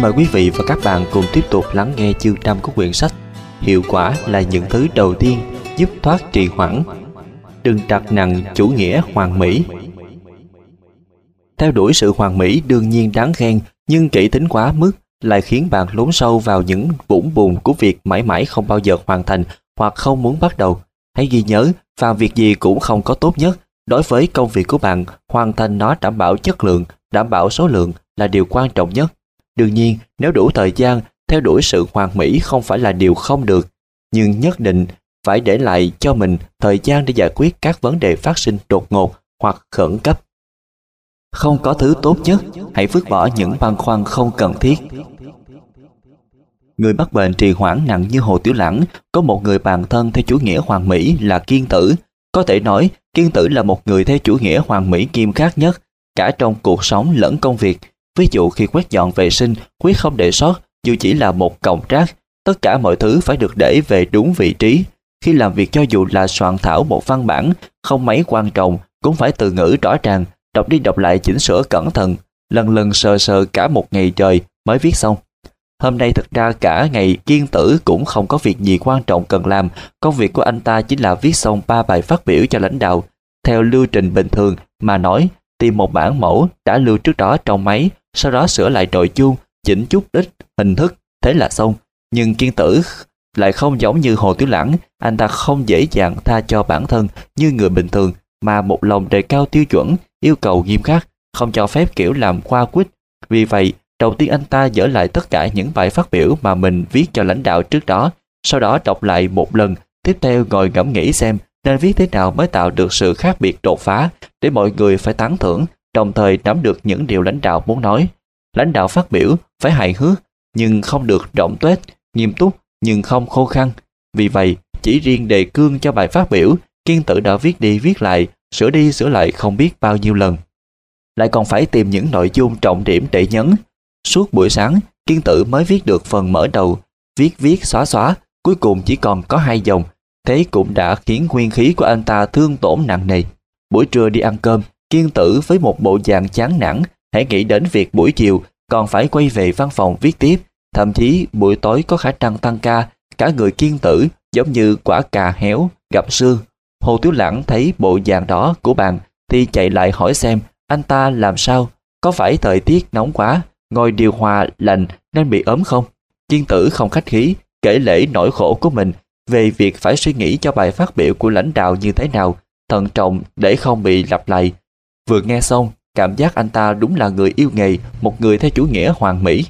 xin mời quý vị và các bạn cùng tiếp tục lắng nghe chương 5 của quyển sách Hiệu quả là những thứ đầu tiên giúp thoát trì hoãn. Đừng đặt nặng chủ nghĩa hoàn mỹ. Theo đuổi sự hoàn mỹ đương nhiên đáng khen, nhưng kỹ tính quá mức lại khiến bạn lún sâu vào những vũng bùn của việc mãi mãi không bao giờ hoàn thành hoặc không muốn bắt đầu. Hãy ghi nhớ, và việc gì cũng không có tốt nhất. Đối với công việc của bạn, hoàn thành nó đảm bảo chất lượng, đảm bảo số lượng là điều quan trọng nhất. Đương nhiên, nếu đủ thời gian, theo đuổi sự hoàn mỹ không phải là điều không được, nhưng nhất định phải để lại cho mình thời gian để giải quyết các vấn đề phát sinh đột ngột hoặc khẩn cấp. Không có thứ tốt nhất, hãy vứt bỏ những băn khoăn không cần thiết. Người mắc bệnh trì hoãn nặng như Hồ Tiểu Lãng có một người bạn thân theo chủ nghĩa hoàn mỹ là Kiên Tử. Có thể nói, Kiên Tử là một người theo chủ nghĩa hoàn mỹ nghiêm khắc nhất, cả trong cuộc sống lẫn công việc. Ví dụ khi quét dọn vệ sinh, quyết không để sót, dù chỉ là một cọng rác, tất cả mọi thứ phải được để về đúng vị trí. Khi làm việc cho dù là soạn thảo một văn bản, không mấy quan trọng, cũng phải từ ngữ rõ ràng, đọc đi đọc lại chỉnh sửa cẩn thận, lần lần sờ sờ cả một ngày trời mới viết xong. Hôm nay thực ra cả ngày kiên tử cũng không có việc gì quan trọng cần làm, công việc của anh ta chính là viết xong ba bài phát biểu cho lãnh đạo. Theo lưu trình bình thường mà nói, tìm một bản mẫu đã lưu trước đó trong máy, sau đó sửa lại trội chuông chỉnh chút ít hình thức, thế là xong. Nhưng kiên tử lại không giống như Hồ Tiểu Lãng, anh ta không dễ dàng tha cho bản thân như người bình thường mà một lòng đề cao tiêu chuẩn, yêu cầu nghiêm khắc, không cho phép kiểu làm khoa quýt. Vì vậy, đầu tiên anh ta dỡ lại tất cả những bài phát biểu mà mình viết cho lãnh đạo trước đó, sau đó đọc lại một lần, tiếp theo ngồi ngẫm nghĩ xem nên viết thế nào mới tạo được sự khác biệt đột phá để mọi người phải tán thưởng, đồng thời nắm được những điều lãnh đạo muốn nói. Lãnh đạo phát biểu phải hài hước, nhưng không được rộng tuếch, nghiêm túc nhưng không khô khăn. Vì vậy, chỉ riêng đề cương cho bài phát biểu, Kiên Tử đã viết đi viết lại, sửa đi sửa lại không biết bao nhiêu lần. Lại còn phải tìm những nội dung trọng điểm để nhấn. Suốt buổi sáng, Kiên Tử mới viết được phần mở đầu, viết viết xóa xóa, cuối cùng chỉ còn có hai dòng. Thế cũng đã khiến nguyên khí của anh ta thương tổn nặng nề. Buổi trưa đi ăn cơm, Kiên Tử với một bộ dạng chán nản, hãy nghĩ đến việc buổi chiều còn phải quay về văn phòng viết tiếp, thậm chí buổi tối có khả năng tăng ca, cả người kiên tử giống như quả cà héo gặp sương. Hồ Tiểu Lãng thấy bộ dạng đó của bạn thì chạy lại hỏi xem anh ta làm sao, có phải thời tiết nóng quá, ngồi điều hòa lạnh nên bị ốm không? Kiên tử không khách khí, kể lễ nỗi khổ của mình về việc phải suy nghĩ cho bài phát biểu của lãnh đạo như thế nào, thận trọng để không bị lặp lại. Vừa nghe xong, cảm giác anh ta đúng là người yêu nghề, một người theo chủ nghĩa hoàn mỹ.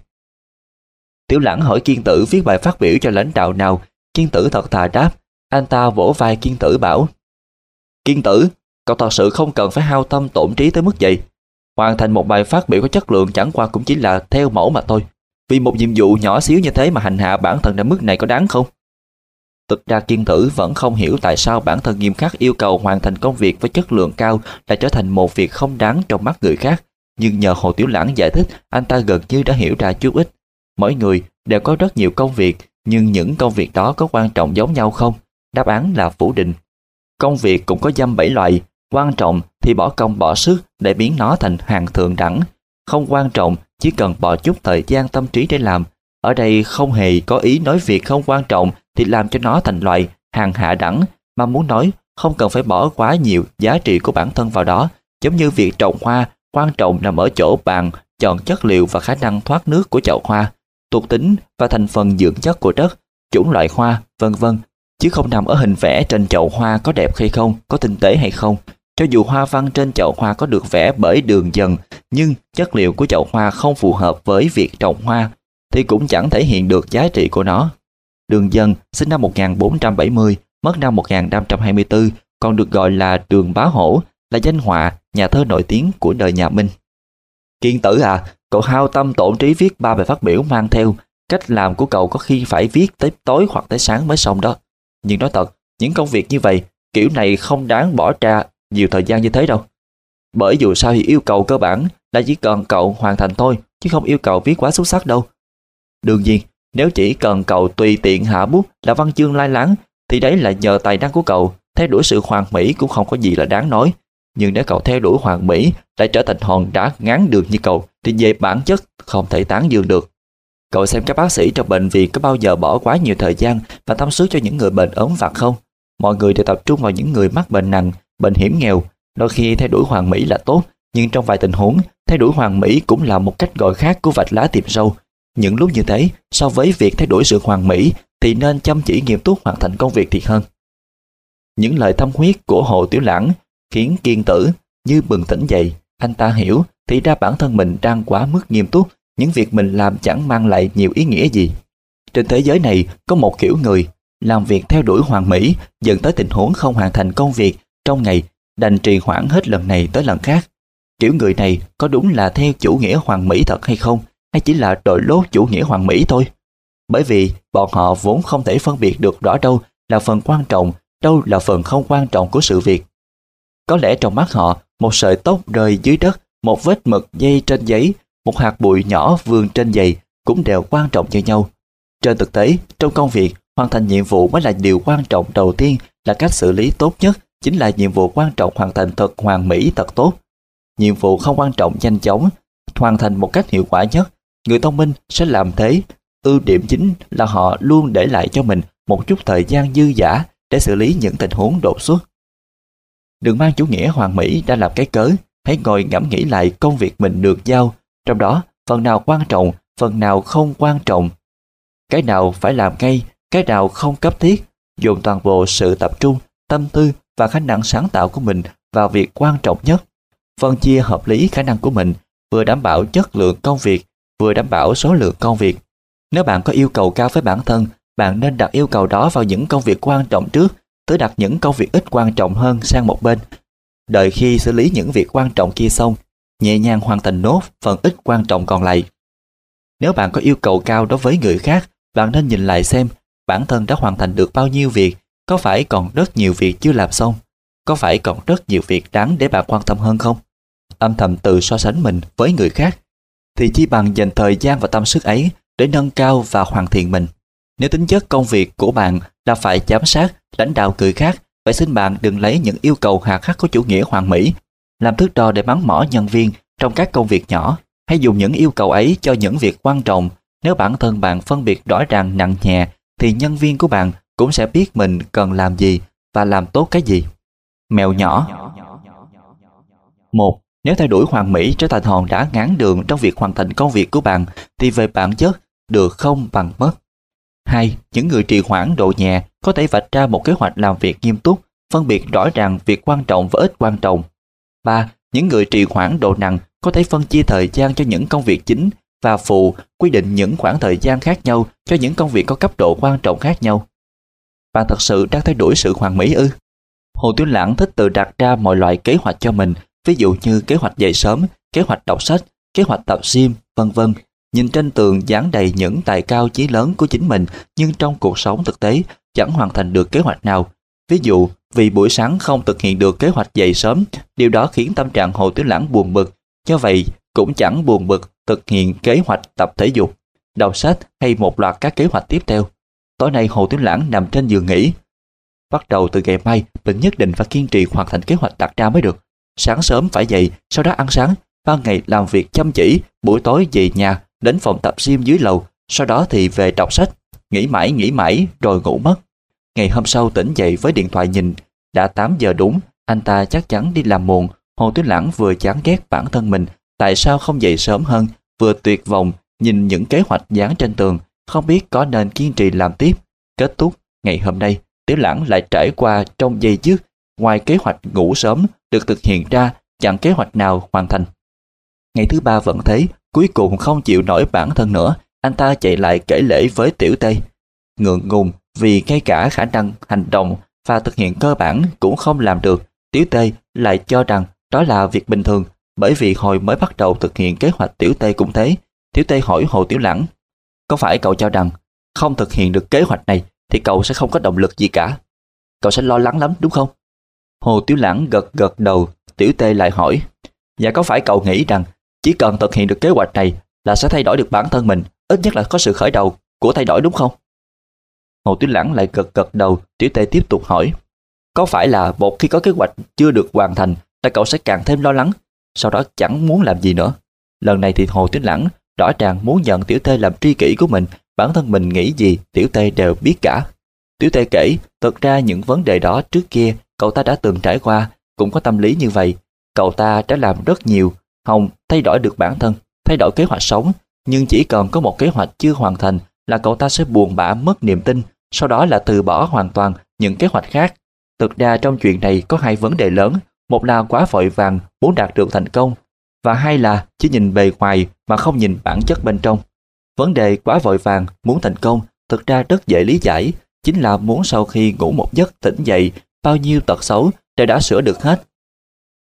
Tiểu lãng hỏi kiên tử viết bài phát biểu cho lãnh đạo nào, kiên tử thật thà đáp, anh ta vỗ vai kiên tử bảo, Kiên tử, cậu thật sự không cần phải hao tâm tổn trí tới mức vậy. Hoàn thành một bài phát biểu có chất lượng chẳng qua cũng chỉ là theo mẫu mà thôi. Vì một nhiệm vụ nhỏ xíu như thế mà hành hạ bản thân đến mức này có đáng không? Thực ra kiên tử vẫn không hiểu tại sao bản thân nghiêm khắc yêu cầu hoàn thành công việc với chất lượng cao lại trở thành một việc không đáng trong mắt người khác. Nhưng nhờ Hồ Tiểu Lãng giải thích, anh ta gần như đã hiểu ra chút ít. Mỗi người đều có rất nhiều công việc, nhưng những công việc đó có quan trọng giống nhau không? Đáp án là phủ định. Công việc cũng có dăm bảy loại, quan trọng thì bỏ công bỏ sức để biến nó thành hàng thượng đẳng. Không quan trọng, chỉ cần bỏ chút thời gian tâm trí để làm. Ở đây không hề có ý nói việc không quan trọng thì làm cho nó thành loại hàng hạ đẳng, mà muốn nói không cần phải bỏ quá nhiều giá trị của bản thân vào đó, giống như việc trồng hoa, quan trọng nằm ở chỗ bạn chọn chất liệu và khả năng thoát nước của chậu hoa, thuộc tính và thành phần dưỡng chất của đất, chủng loại hoa, vân vân, chứ không nằm ở hình vẽ trên chậu hoa có đẹp hay không, có tinh tế hay không. Cho dù hoa văn trên chậu hoa có được vẽ bởi đường dần, nhưng chất liệu của chậu hoa không phù hợp với việc trồng hoa, thì cũng chẳng thể hiện được giá trị của nó. Đường Dân sinh năm 1470, mất năm 1524, còn được gọi là Đường Bá Hổ, là danh họa, nhà thơ nổi tiếng của đời nhà Minh. Kiên tử à, cậu hao tâm tổn trí viết ba bài phát biểu mang theo, cách làm của cậu có khi phải viết tới tối hoặc tới sáng mới xong đó. Nhưng nói thật, những công việc như vậy, kiểu này không đáng bỏ ra nhiều thời gian như thế đâu. Bởi dù sao thì yêu cầu cơ bản là chỉ cần cậu hoàn thành thôi, chứ không yêu cầu viết quá xuất sắc đâu. Đương nhiên, nếu chỉ cần cậu tùy tiện hạ bút là văn chương lai láng, thì đấy là nhờ tài năng của cậu, theo đuổi sự hoàn mỹ cũng không có gì là đáng nói. Nhưng nếu cậu theo đuổi hoàn mỹ lại trở thành hòn đá ngán đường như cậu thì về bản chất không thể tán dương được. Cậu xem các bác sĩ trong bệnh viện có bao giờ bỏ quá nhiều thời gian và tâm sức cho những người bệnh ốm vặt không? Mọi người đều tập trung vào những người mắc bệnh nặng, bệnh hiểm nghèo. Đôi khi theo đuổi hoàn mỹ là tốt, nhưng trong vài tình huống, theo đuổi hoàn mỹ cũng là một cách gọi khác của vạch lá tiệm sâu. Những lúc như thế, so với việc thay đổi sự hoàn mỹ thì nên chăm chỉ nghiêm túc hoàn thành công việc thiệt hơn. Những lời tâm huyết của Hồ Tiểu Lãng khiến kiên tử như bừng tỉnh dậy. Anh ta hiểu thì ra bản thân mình đang quá mức nghiêm túc, những việc mình làm chẳng mang lại nhiều ý nghĩa gì. Trên thế giới này có một kiểu người làm việc theo đuổi hoàn mỹ dẫn tới tình huống không hoàn thành công việc trong ngày đành trì hoãn hết lần này tới lần khác. Kiểu người này có đúng là theo chủ nghĩa hoàn mỹ thật hay không hay chỉ là đội lốt chủ nghĩa hoàn mỹ thôi? Bởi vì bọn họ vốn không thể phân biệt được rõ đâu là phần quan trọng, đâu là phần không quan trọng của sự việc. Có lẽ trong mắt họ, một sợi tóc rơi dưới đất, một vết mực dây trên giấy, một hạt bụi nhỏ vương trên giày cũng đều quan trọng như nhau. Trên thực tế, trong công việc, hoàn thành nhiệm vụ mới là điều quan trọng đầu tiên là cách xử lý tốt nhất chính là nhiệm vụ quan trọng hoàn thành thật hoàn mỹ thật tốt. Nhiệm vụ không quan trọng nhanh chóng, hoàn thành một cách hiệu quả nhất. Người thông minh sẽ làm thế. Ưu điểm chính là họ luôn để lại cho mình một chút thời gian dư giả để xử lý những tình huống đột xuất. Đừng mang chủ nghĩa hoàn mỹ đã làm cái cớ, hãy ngồi ngẫm nghĩ lại công việc mình được giao, trong đó phần nào quan trọng, phần nào không quan trọng. Cái nào phải làm ngay, cái nào không cấp thiết, dùng toàn bộ sự tập trung, tâm tư và khả năng sáng tạo của mình vào việc quan trọng nhất. Phân chia hợp lý khả năng của mình, vừa đảm bảo chất lượng công việc, vừa đảm bảo số lượng công việc. Nếu bạn có yêu cầu cao với bản thân, bạn nên đặt yêu cầu đó vào những công việc quan trọng trước, tới đặt những công việc ít quan trọng hơn sang một bên. Đợi khi xử lý những việc quan trọng kia xong, nhẹ nhàng hoàn thành nốt phần ít quan trọng còn lại. Nếu bạn có yêu cầu cao đối với người khác, bạn nên nhìn lại xem bản thân đã hoàn thành được bao nhiêu việc, có phải còn rất nhiều việc chưa làm xong, có phải còn rất nhiều việc đáng để bạn quan tâm hơn không? Âm thầm tự so sánh mình với người khác, thì chi bằng dành thời gian và tâm sức ấy để nâng cao và hoàn thiện mình. Nếu tính chất công việc của bạn là phải giám sát, lãnh đạo người khác, vậy xin bạn đừng lấy những yêu cầu hà khắc của chủ nghĩa hoàn mỹ làm thước đo để mắng mỏ nhân viên trong các công việc nhỏ. Hãy dùng những yêu cầu ấy cho những việc quan trọng. Nếu bản thân bạn phân biệt rõ ràng nặng nhẹ, thì nhân viên của bạn cũng sẽ biết mình cần làm gì và làm tốt cái gì. Mèo nhỏ một nếu thay đổi hoàn mỹ trở thành hòn đá ngán đường trong việc hoàn thành công việc của bạn, thì về bản chất, được không bằng mất. 2. Những người trì hoãn độ nhẹ có thể vạch ra một kế hoạch làm việc nghiêm túc, phân biệt rõ ràng việc quan trọng và ít quan trọng. 3. Những người trì hoãn độ nặng có thể phân chia thời gian cho những công việc chính và phụ quy định những khoảng thời gian khác nhau cho những công việc có cấp độ quan trọng khác nhau. Bạn thật sự đang thay đổi sự hoàn mỹ ư? Hồ Tiểu Lãng thích tự đặt ra mọi loại kế hoạch cho mình, ví dụ như kế hoạch dậy sớm, kế hoạch đọc sách, kế hoạch tập gym, vân vân. Nhìn trên tường dán đầy những tài cao chí lớn của chính mình nhưng trong cuộc sống thực tế chẳng hoàn thành được kế hoạch nào. Ví dụ, vì buổi sáng không thực hiện được kế hoạch dậy sớm, điều đó khiến tâm trạng Hồ Tiểu Lãng buồn bực. Do vậy, cũng chẳng buồn bực thực hiện kế hoạch tập thể dục, đọc sách hay một loạt các kế hoạch tiếp theo. Tối nay Hồ Tiểu Lãng nằm trên giường nghỉ. Bắt đầu từ ngày mai, mình nhất định phải kiên trì hoàn thành kế hoạch đặt ra mới được. Sáng sớm phải dậy, sau đó ăn sáng, ban ngày làm việc chăm chỉ, buổi tối về nhà, đến phòng tập gym dưới lầu, sau đó thì về đọc sách, nghĩ mãi nghĩ mãi rồi ngủ mất. Ngày hôm sau tỉnh dậy với điện thoại nhìn, đã 8 giờ đúng, anh ta chắc chắn đi làm muộn. Hồ Tuyết Lãng vừa chán ghét bản thân mình, tại sao không dậy sớm hơn, vừa tuyệt vọng nhìn những kế hoạch dán trên tường, không biết có nên kiên trì làm tiếp. Kết thúc, ngày hôm nay, Tiểu Lãng lại trải qua trong giây dứt, ngoài kế hoạch ngủ sớm được thực hiện ra, chẳng kế hoạch nào hoàn thành. Ngày thứ ba vẫn thế, cuối cùng không chịu nổi bản thân nữa, anh ta chạy lại kể lễ với Tiểu Tây. Ngượng ngùng vì ngay cả khả năng hành động và thực hiện cơ bản cũng không làm được, Tiểu Tây lại cho rằng đó là việc bình thường, bởi vì hồi mới bắt đầu thực hiện kế hoạch Tiểu Tây cũng thế. Tiểu Tây hỏi Hồ Tiểu Lãng, có phải cậu cho rằng không thực hiện được kế hoạch này thì cậu sẽ không có động lực gì cả? Cậu sẽ lo lắng lắm đúng không? Hồ Tiểu Lãng gật gật đầu, Tiểu Tây lại hỏi, Dạ có phải cậu nghĩ rằng chỉ cần thực hiện được kế hoạch này là sẽ thay đổi được bản thân mình, ít nhất là có sự khởi đầu của thay đổi đúng không? Hồ Tiểu Lãng lại gật gật đầu, Tiểu Tây tiếp tục hỏi, có phải là một khi có kế hoạch chưa được hoàn thành là cậu sẽ càng thêm lo lắng, sau đó chẳng muốn làm gì nữa. Lần này thì Hồ tiểu Lãng rõ ràng muốn nhận Tiểu Tê làm tri kỷ của mình, bản thân mình nghĩ gì Tiểu Tê đều biết cả. Tiểu Tê kể, thật ra những vấn đề đó trước kia cậu ta đã từng trải qua, cũng có tâm lý như vậy. Cậu ta đã làm rất nhiều, Hồng thay đổi được bản thân, thay đổi kế hoạch sống, nhưng chỉ cần có một kế hoạch chưa hoàn thành là cậu ta sẽ buồn bã mất niềm tin, sau đó là từ bỏ hoàn toàn những kế hoạch khác. Thực ra trong chuyện này có hai vấn đề lớn, một là quá vội vàng muốn đạt được thành công, và hai là chỉ nhìn bề ngoài mà không nhìn bản chất bên trong. Vấn đề quá vội vàng muốn thành công thực ra rất dễ lý giải, chính là muốn sau khi ngủ một giấc tỉnh dậy, bao nhiêu tật xấu đều đã sửa được hết.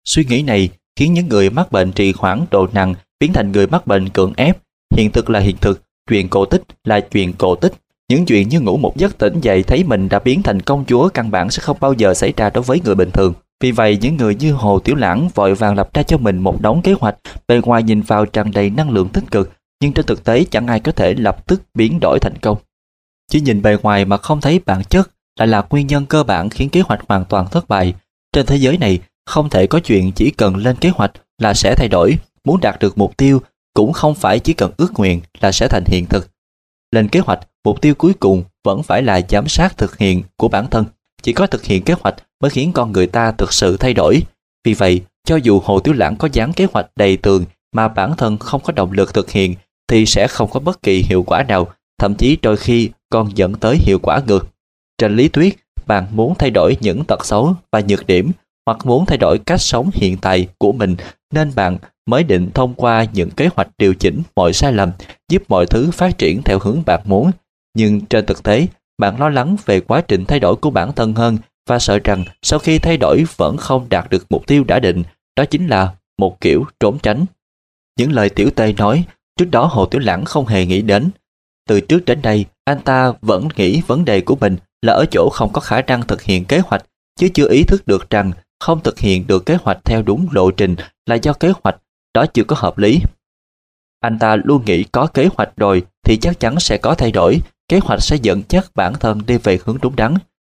Suy nghĩ này khiến những người mắc bệnh trì hoãn độ nặng biến thành người mắc bệnh cưỡng ép. Hiện thực là hiện thực, chuyện cổ tích là chuyện cổ tích. Những chuyện như ngủ một giấc tỉnh dậy thấy mình đã biến thành công chúa căn bản sẽ không bao giờ xảy ra đối với người bình thường. Vì vậy những người như Hồ Tiểu Lãng vội vàng lập ra cho mình một đống kế hoạch bề ngoài nhìn vào tràn đầy năng lượng tích cực nhưng trên thực tế chẳng ai có thể lập tức biến đổi thành công. Chỉ nhìn bề ngoài mà không thấy bản chất lại là nguyên nhân cơ bản khiến kế hoạch hoàn toàn thất bại. Trên thế giới này không thể có chuyện chỉ cần lên kế hoạch là sẽ thay đổi, muốn đạt được mục tiêu cũng không phải chỉ cần ước nguyện là sẽ thành hiện thực. Lên kế hoạch, mục tiêu cuối cùng vẫn phải là giám sát thực hiện của bản thân. Chỉ có thực hiện kế hoạch mới khiến con người ta thực sự thay đổi. Vì vậy, cho dù Hồ Tiểu Lãng có dán kế hoạch đầy tường mà bản thân không có động lực thực hiện thì sẽ không có bất kỳ hiệu quả nào, thậm chí đôi khi còn dẫn tới hiệu quả ngược. Trên lý thuyết, bạn muốn thay đổi những tật xấu và nhược điểm hoặc muốn thay đổi cách sống hiện tại của mình nên bạn mới định thông qua những kế hoạch điều chỉnh mọi sai lầm giúp mọi thứ phát triển theo hướng bạn muốn. Nhưng trên thực tế, bạn lo lắng về quá trình thay đổi của bản thân hơn và sợ rằng sau khi thay đổi vẫn không đạt được mục tiêu đã định, đó chính là một kiểu trốn tránh. Những lời tiểu tê nói, trước đó Hồ Tiểu Lãng không hề nghĩ đến. Từ trước đến đây, anh ta vẫn nghĩ vấn đề của mình là ở chỗ không có khả năng thực hiện kế hoạch, chứ chưa ý thức được rằng không thực hiện được kế hoạch theo đúng lộ trình là do kế hoạch đó chưa có hợp lý. Anh ta luôn nghĩ có kế hoạch rồi thì chắc chắn sẽ có thay đổi, kế hoạch sẽ dẫn chắc bản thân đi về hướng đúng đắn.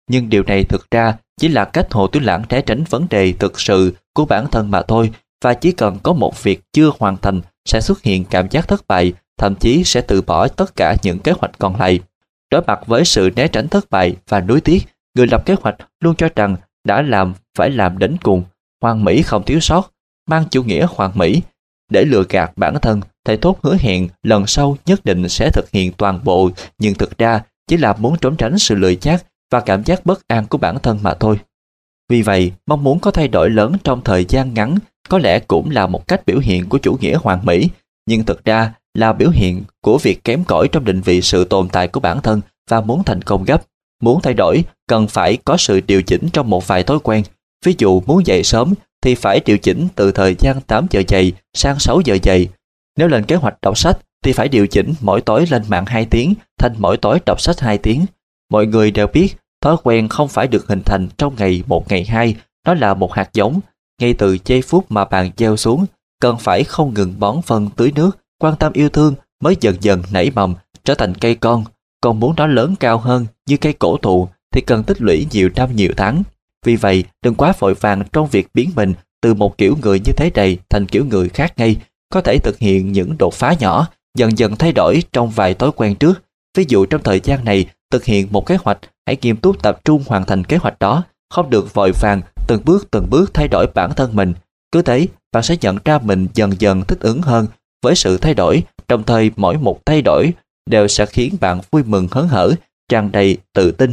Nhưng điều này thực ra chỉ là cách Hồ Tuyết Lãng né tránh vấn đề thực sự của bản thân mà thôi và chỉ cần có một việc chưa hoàn thành sẽ xuất hiện cảm giác thất bại, thậm chí sẽ từ bỏ tất cả những kế hoạch còn lại. Đối mặt với sự né tránh thất bại và nuối tiếc, người lập kế hoạch luôn cho rằng đã làm phải làm đến cùng, hoàn mỹ không thiếu sót, mang chủ nghĩa hoàn mỹ. Để lừa gạt bản thân, thầy tốt hứa hẹn lần sau nhất định sẽ thực hiện toàn bộ, nhưng thực ra chỉ là muốn trốn tránh sự lười chát và cảm giác bất an của bản thân mà thôi. Vì vậy, mong muốn có thay đổi lớn trong thời gian ngắn có lẽ cũng là một cách biểu hiện của chủ nghĩa hoàn mỹ, nhưng thực ra là biểu hiện của việc kém cỏi trong định vị sự tồn tại của bản thân và muốn thành công gấp. Muốn thay đổi, cần phải có sự điều chỉnh trong một vài thói quen. Ví dụ muốn dậy sớm thì phải điều chỉnh từ thời gian 8 giờ dậy sang 6 giờ dậy. Nếu lên kế hoạch đọc sách thì phải điều chỉnh mỗi tối lên mạng 2 tiếng thành mỗi tối đọc sách 2 tiếng. Mọi người đều biết thói quen không phải được hình thành trong ngày một ngày hai, nó là một hạt giống. Ngay từ giây phút mà bạn gieo xuống, cần phải không ngừng bón phân tưới nước, quan tâm yêu thương mới dần dần nảy mầm trở thành cây con. Còn muốn nó lớn cao hơn như cây cổ thụ thì cần tích lũy nhiều năm nhiều tháng. Vì vậy, đừng quá vội vàng trong việc biến mình từ một kiểu người như thế này thành kiểu người khác ngay, có thể thực hiện những đột phá nhỏ, dần dần thay đổi trong vài thói quen trước. Ví dụ trong thời gian này, thực hiện một kế hoạch, hãy nghiêm túc tập trung hoàn thành kế hoạch đó, không được vội vàng từng bước từng bước thay đổi bản thân mình. Cứ thế, bạn sẽ nhận ra mình dần dần thích ứng hơn với sự thay đổi, đồng thời mỗi một thay đổi đều sẽ khiến bạn vui mừng hớn hở, tràn đầy tự tin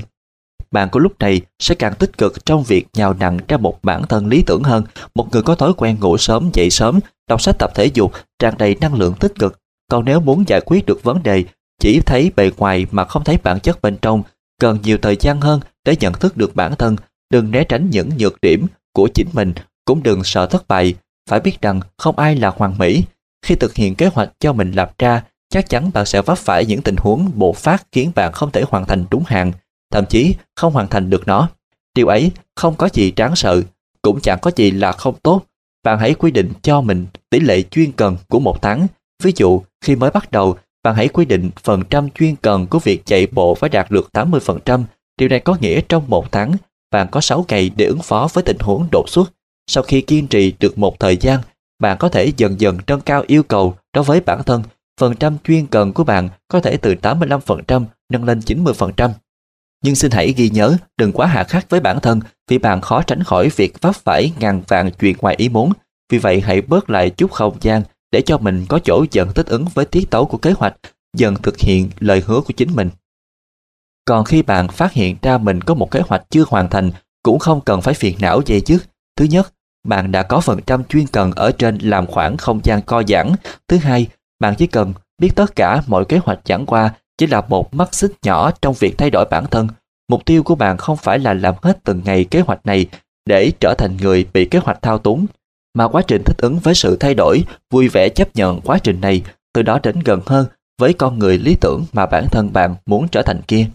bạn của lúc này sẽ càng tích cực trong việc nhào nặng ra một bản thân lý tưởng hơn, một người có thói quen ngủ sớm dậy sớm, đọc sách tập thể dục, tràn đầy năng lượng tích cực. Còn nếu muốn giải quyết được vấn đề, chỉ thấy bề ngoài mà không thấy bản chất bên trong, cần nhiều thời gian hơn để nhận thức được bản thân, đừng né tránh những nhược điểm của chính mình, cũng đừng sợ thất bại. Phải biết rằng không ai là hoàn mỹ. Khi thực hiện kế hoạch cho mình lập ra, chắc chắn bạn sẽ vấp phải những tình huống bộ phát khiến bạn không thể hoàn thành đúng hạn thậm chí không hoàn thành được nó. Điều ấy không có gì đáng sợ, cũng chẳng có gì là không tốt. Bạn hãy quy định cho mình tỷ lệ chuyên cần của một tháng. Ví dụ, khi mới bắt đầu, bạn hãy quy định phần trăm chuyên cần của việc chạy bộ phải đạt được 80%. Điều này có nghĩa trong một tháng, bạn có 6 ngày để ứng phó với tình huống đột xuất. sau khi kiên trì được một thời gian, bạn có thể dần dần nâng cao yêu cầu đối với bản thân. Phần trăm chuyên cần của bạn có thể từ 85% nâng lên 90%. Nhưng xin hãy ghi nhớ đừng quá hạ khắc với bản thân vì bạn khó tránh khỏi việc vấp phải ngàn vàng chuyện ngoài ý muốn. Vì vậy hãy bớt lại chút không gian để cho mình có chỗ dần thích ứng với tiết tấu của kế hoạch, dần thực hiện lời hứa của chính mình. Còn khi bạn phát hiện ra mình có một kế hoạch chưa hoàn thành, cũng không cần phải phiền não dây dứt. Thứ nhất, bạn đã có phần trăm chuyên cần ở trên làm khoảng không gian co giãn. Thứ hai, bạn chỉ cần biết tất cả mọi kế hoạch chẳng qua chỉ là một mắt xích nhỏ trong việc thay đổi bản thân. Mục tiêu của bạn không phải là làm hết từng ngày kế hoạch này để trở thành người bị kế hoạch thao túng, mà quá trình thích ứng với sự thay đổi, vui vẻ chấp nhận quá trình này, từ đó đến gần hơn với con người lý tưởng mà bản thân bạn muốn trở thành kia.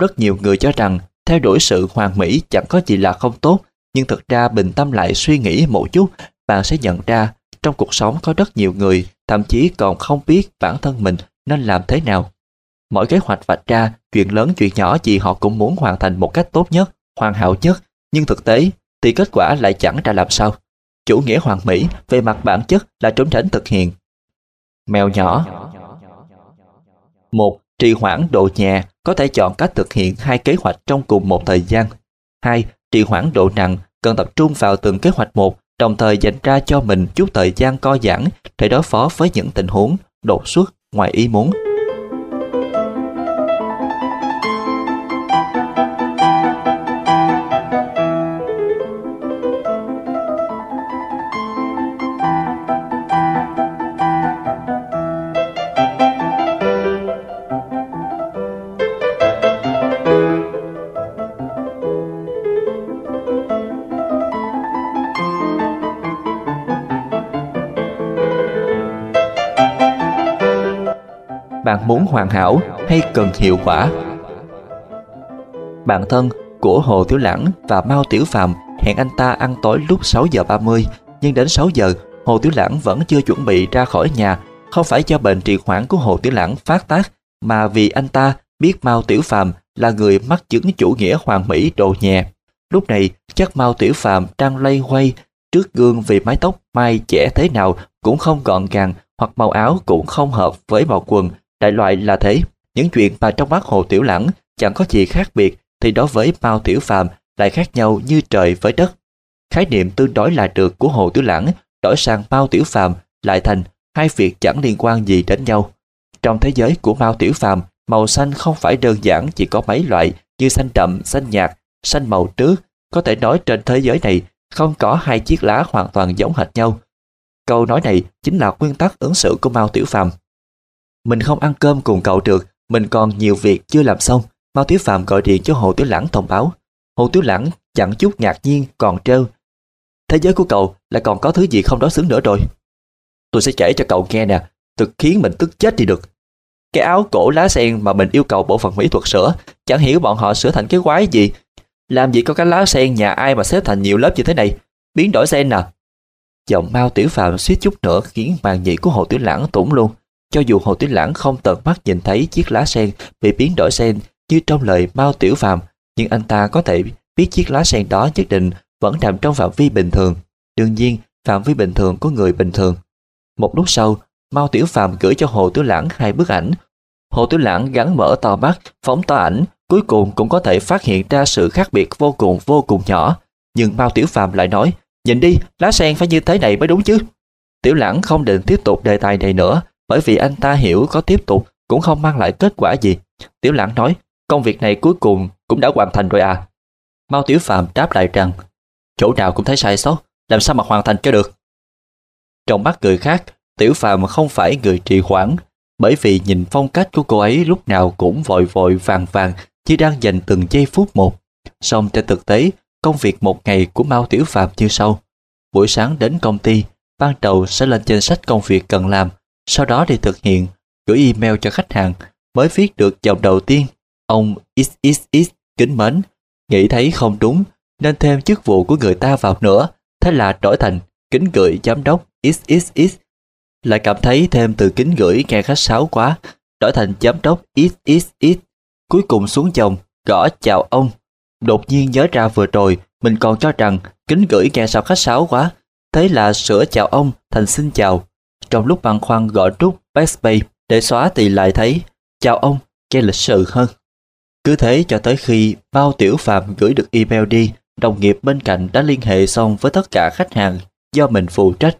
Rất nhiều người cho rằng theo đuổi sự hoàn mỹ chẳng có gì là không tốt, nhưng thực ra bình tâm lại suy nghĩ một chút, bạn sẽ nhận ra trong cuộc sống có rất nhiều người thậm chí còn không biết bản thân mình nên làm thế nào. Mỗi kế hoạch vạch ra, chuyện lớn chuyện nhỏ gì họ cũng muốn hoàn thành một cách tốt nhất, hoàn hảo nhất, nhưng thực tế thì kết quả lại chẳng ra làm sao. Chủ nghĩa hoàn mỹ về mặt bản chất là trốn tránh thực hiện. Mèo nhỏ một Trì hoãn độ nhà có thể chọn cách thực hiện hai kế hoạch trong cùng một thời gian. 2. Trì hoãn độ nặng cần tập trung vào từng kế hoạch một, đồng thời dành ra cho mình chút thời gian co giãn để đối phó với những tình huống đột xuất ngoài ý muốn. Muốn hoàn hảo hay cần hiệu quả. Bạn thân của Hồ Tiểu Lãng và Mao Tiểu Phàm hẹn anh ta ăn tối lúc 6 giờ 30, nhưng đến 6 giờ, Hồ Tiểu Lãng vẫn chưa chuẩn bị ra khỏi nhà, không phải do bệnh trì hoãn của Hồ Tiểu Lãng phát tác, mà vì anh ta biết Mao Tiểu Phàm là người mắc chứng chủ nghĩa hoàng mỹ đồ nhẹ. Lúc này, chắc Mao Tiểu Phàm đang lay quay trước gương vì mái tóc mai trẻ thế nào cũng không gọn gàng hoặc màu áo cũng không hợp với màu quần Đại loại là thế, những chuyện mà trong mắt Hồ Tiểu Lãng chẳng có gì khác biệt thì đối với Mao Tiểu Phàm lại khác nhau như trời với đất. Khái niệm tương đối là được của Hồ Tiểu Lãng đổi sang Mao Tiểu Phàm lại thành hai việc chẳng liên quan gì đến nhau. Trong thế giới của Mao Tiểu Phàm, màu xanh không phải đơn giản chỉ có mấy loại như xanh đậm, xanh nhạt, xanh màu trước. Có thể nói trên thế giới này không có hai chiếc lá hoàn toàn giống hệt nhau. Câu nói này chính là nguyên tắc ứng xử của Mao Tiểu Phàm. Mình không ăn cơm cùng cậu được, mình còn nhiều việc chưa làm xong. Mao Tiếu Phạm gọi điện cho Hồ Tiếu Lãng thông báo. Hồ Tiếu Lãng chẳng chút ngạc nhiên còn trêu. Thế giới của cậu lại còn có thứ gì không đối xứng nữa rồi. Tôi sẽ kể cho cậu nghe nè, thực khiến mình tức chết đi được. Cái áo cổ lá sen mà mình yêu cầu bộ phận mỹ thuật sửa, chẳng hiểu bọn họ sửa thành cái quái gì. Làm gì có cái lá sen nhà ai mà xếp thành nhiều lớp như thế này, biến đổi sen nè. Giọng Mao Tiểu Phạm suýt chút nữa khiến màn nhị của Hồ Tiểu Lãng tủng luôn. Cho dù Hồ Tiểu Lãng không tận mắt nhìn thấy chiếc lá sen bị biến đổi sen như trong lời Mao Tiểu Phàm, nhưng anh ta có thể biết chiếc lá sen đó nhất định vẫn nằm trong phạm vi bình thường. Đương nhiên, phạm vi bình thường của người bình thường. Một lúc sau, Mao Tiểu Phàm gửi cho Hồ Tiểu Lãng hai bức ảnh. Hồ Tiểu Lãng gắn mở to mắt, phóng to ảnh, cuối cùng cũng có thể phát hiện ra sự khác biệt vô cùng vô cùng nhỏ. Nhưng Mao Tiểu Phàm lại nói, nhìn đi, lá sen phải như thế này mới đúng chứ. Tiểu Lãng không định tiếp tục đề tài này nữa, bởi vì anh ta hiểu có tiếp tục cũng không mang lại kết quả gì. Tiểu lãng nói, công việc này cuối cùng cũng đã hoàn thành rồi à. Mao Tiểu Phạm đáp lại rằng, chỗ nào cũng thấy sai sót, làm sao mà hoàn thành cho được. Trong mắt người khác, Tiểu Phạm không phải người trì hoãn, bởi vì nhìn phong cách của cô ấy lúc nào cũng vội vội vàng vàng, chỉ đang dành từng giây phút một. Xong trên thực tế, công việc một ngày của Mao Tiểu Phạm như sau. Buổi sáng đến công ty, ban đầu sẽ lên danh sách công việc cần làm, sau đó thì thực hiện, gửi email cho khách hàng, mới viết được dòng đầu tiên. Ông XXX kính mến, nghĩ thấy không đúng, nên thêm chức vụ của người ta vào nữa, thế là đổi thành kính gửi giám đốc XXX. Lại cảm thấy thêm từ kính gửi nghe khách sáo quá, đổi thành giám đốc XXX. Cuối cùng xuống dòng, gõ chào ông. Đột nhiên nhớ ra vừa rồi mình còn cho rằng kính gửi nghe sao khách sáo quá. Thế là sửa chào ông thành xin chào. Trong lúc băn khoăn gõ rút backspace để xóa thì lại thấy chào ông nghe lịch sự hơn. Cứ thế cho tới khi bao Tiểu Phạm gửi được email đi, đồng nghiệp bên cạnh đã liên hệ xong với tất cả khách hàng do mình phụ trách.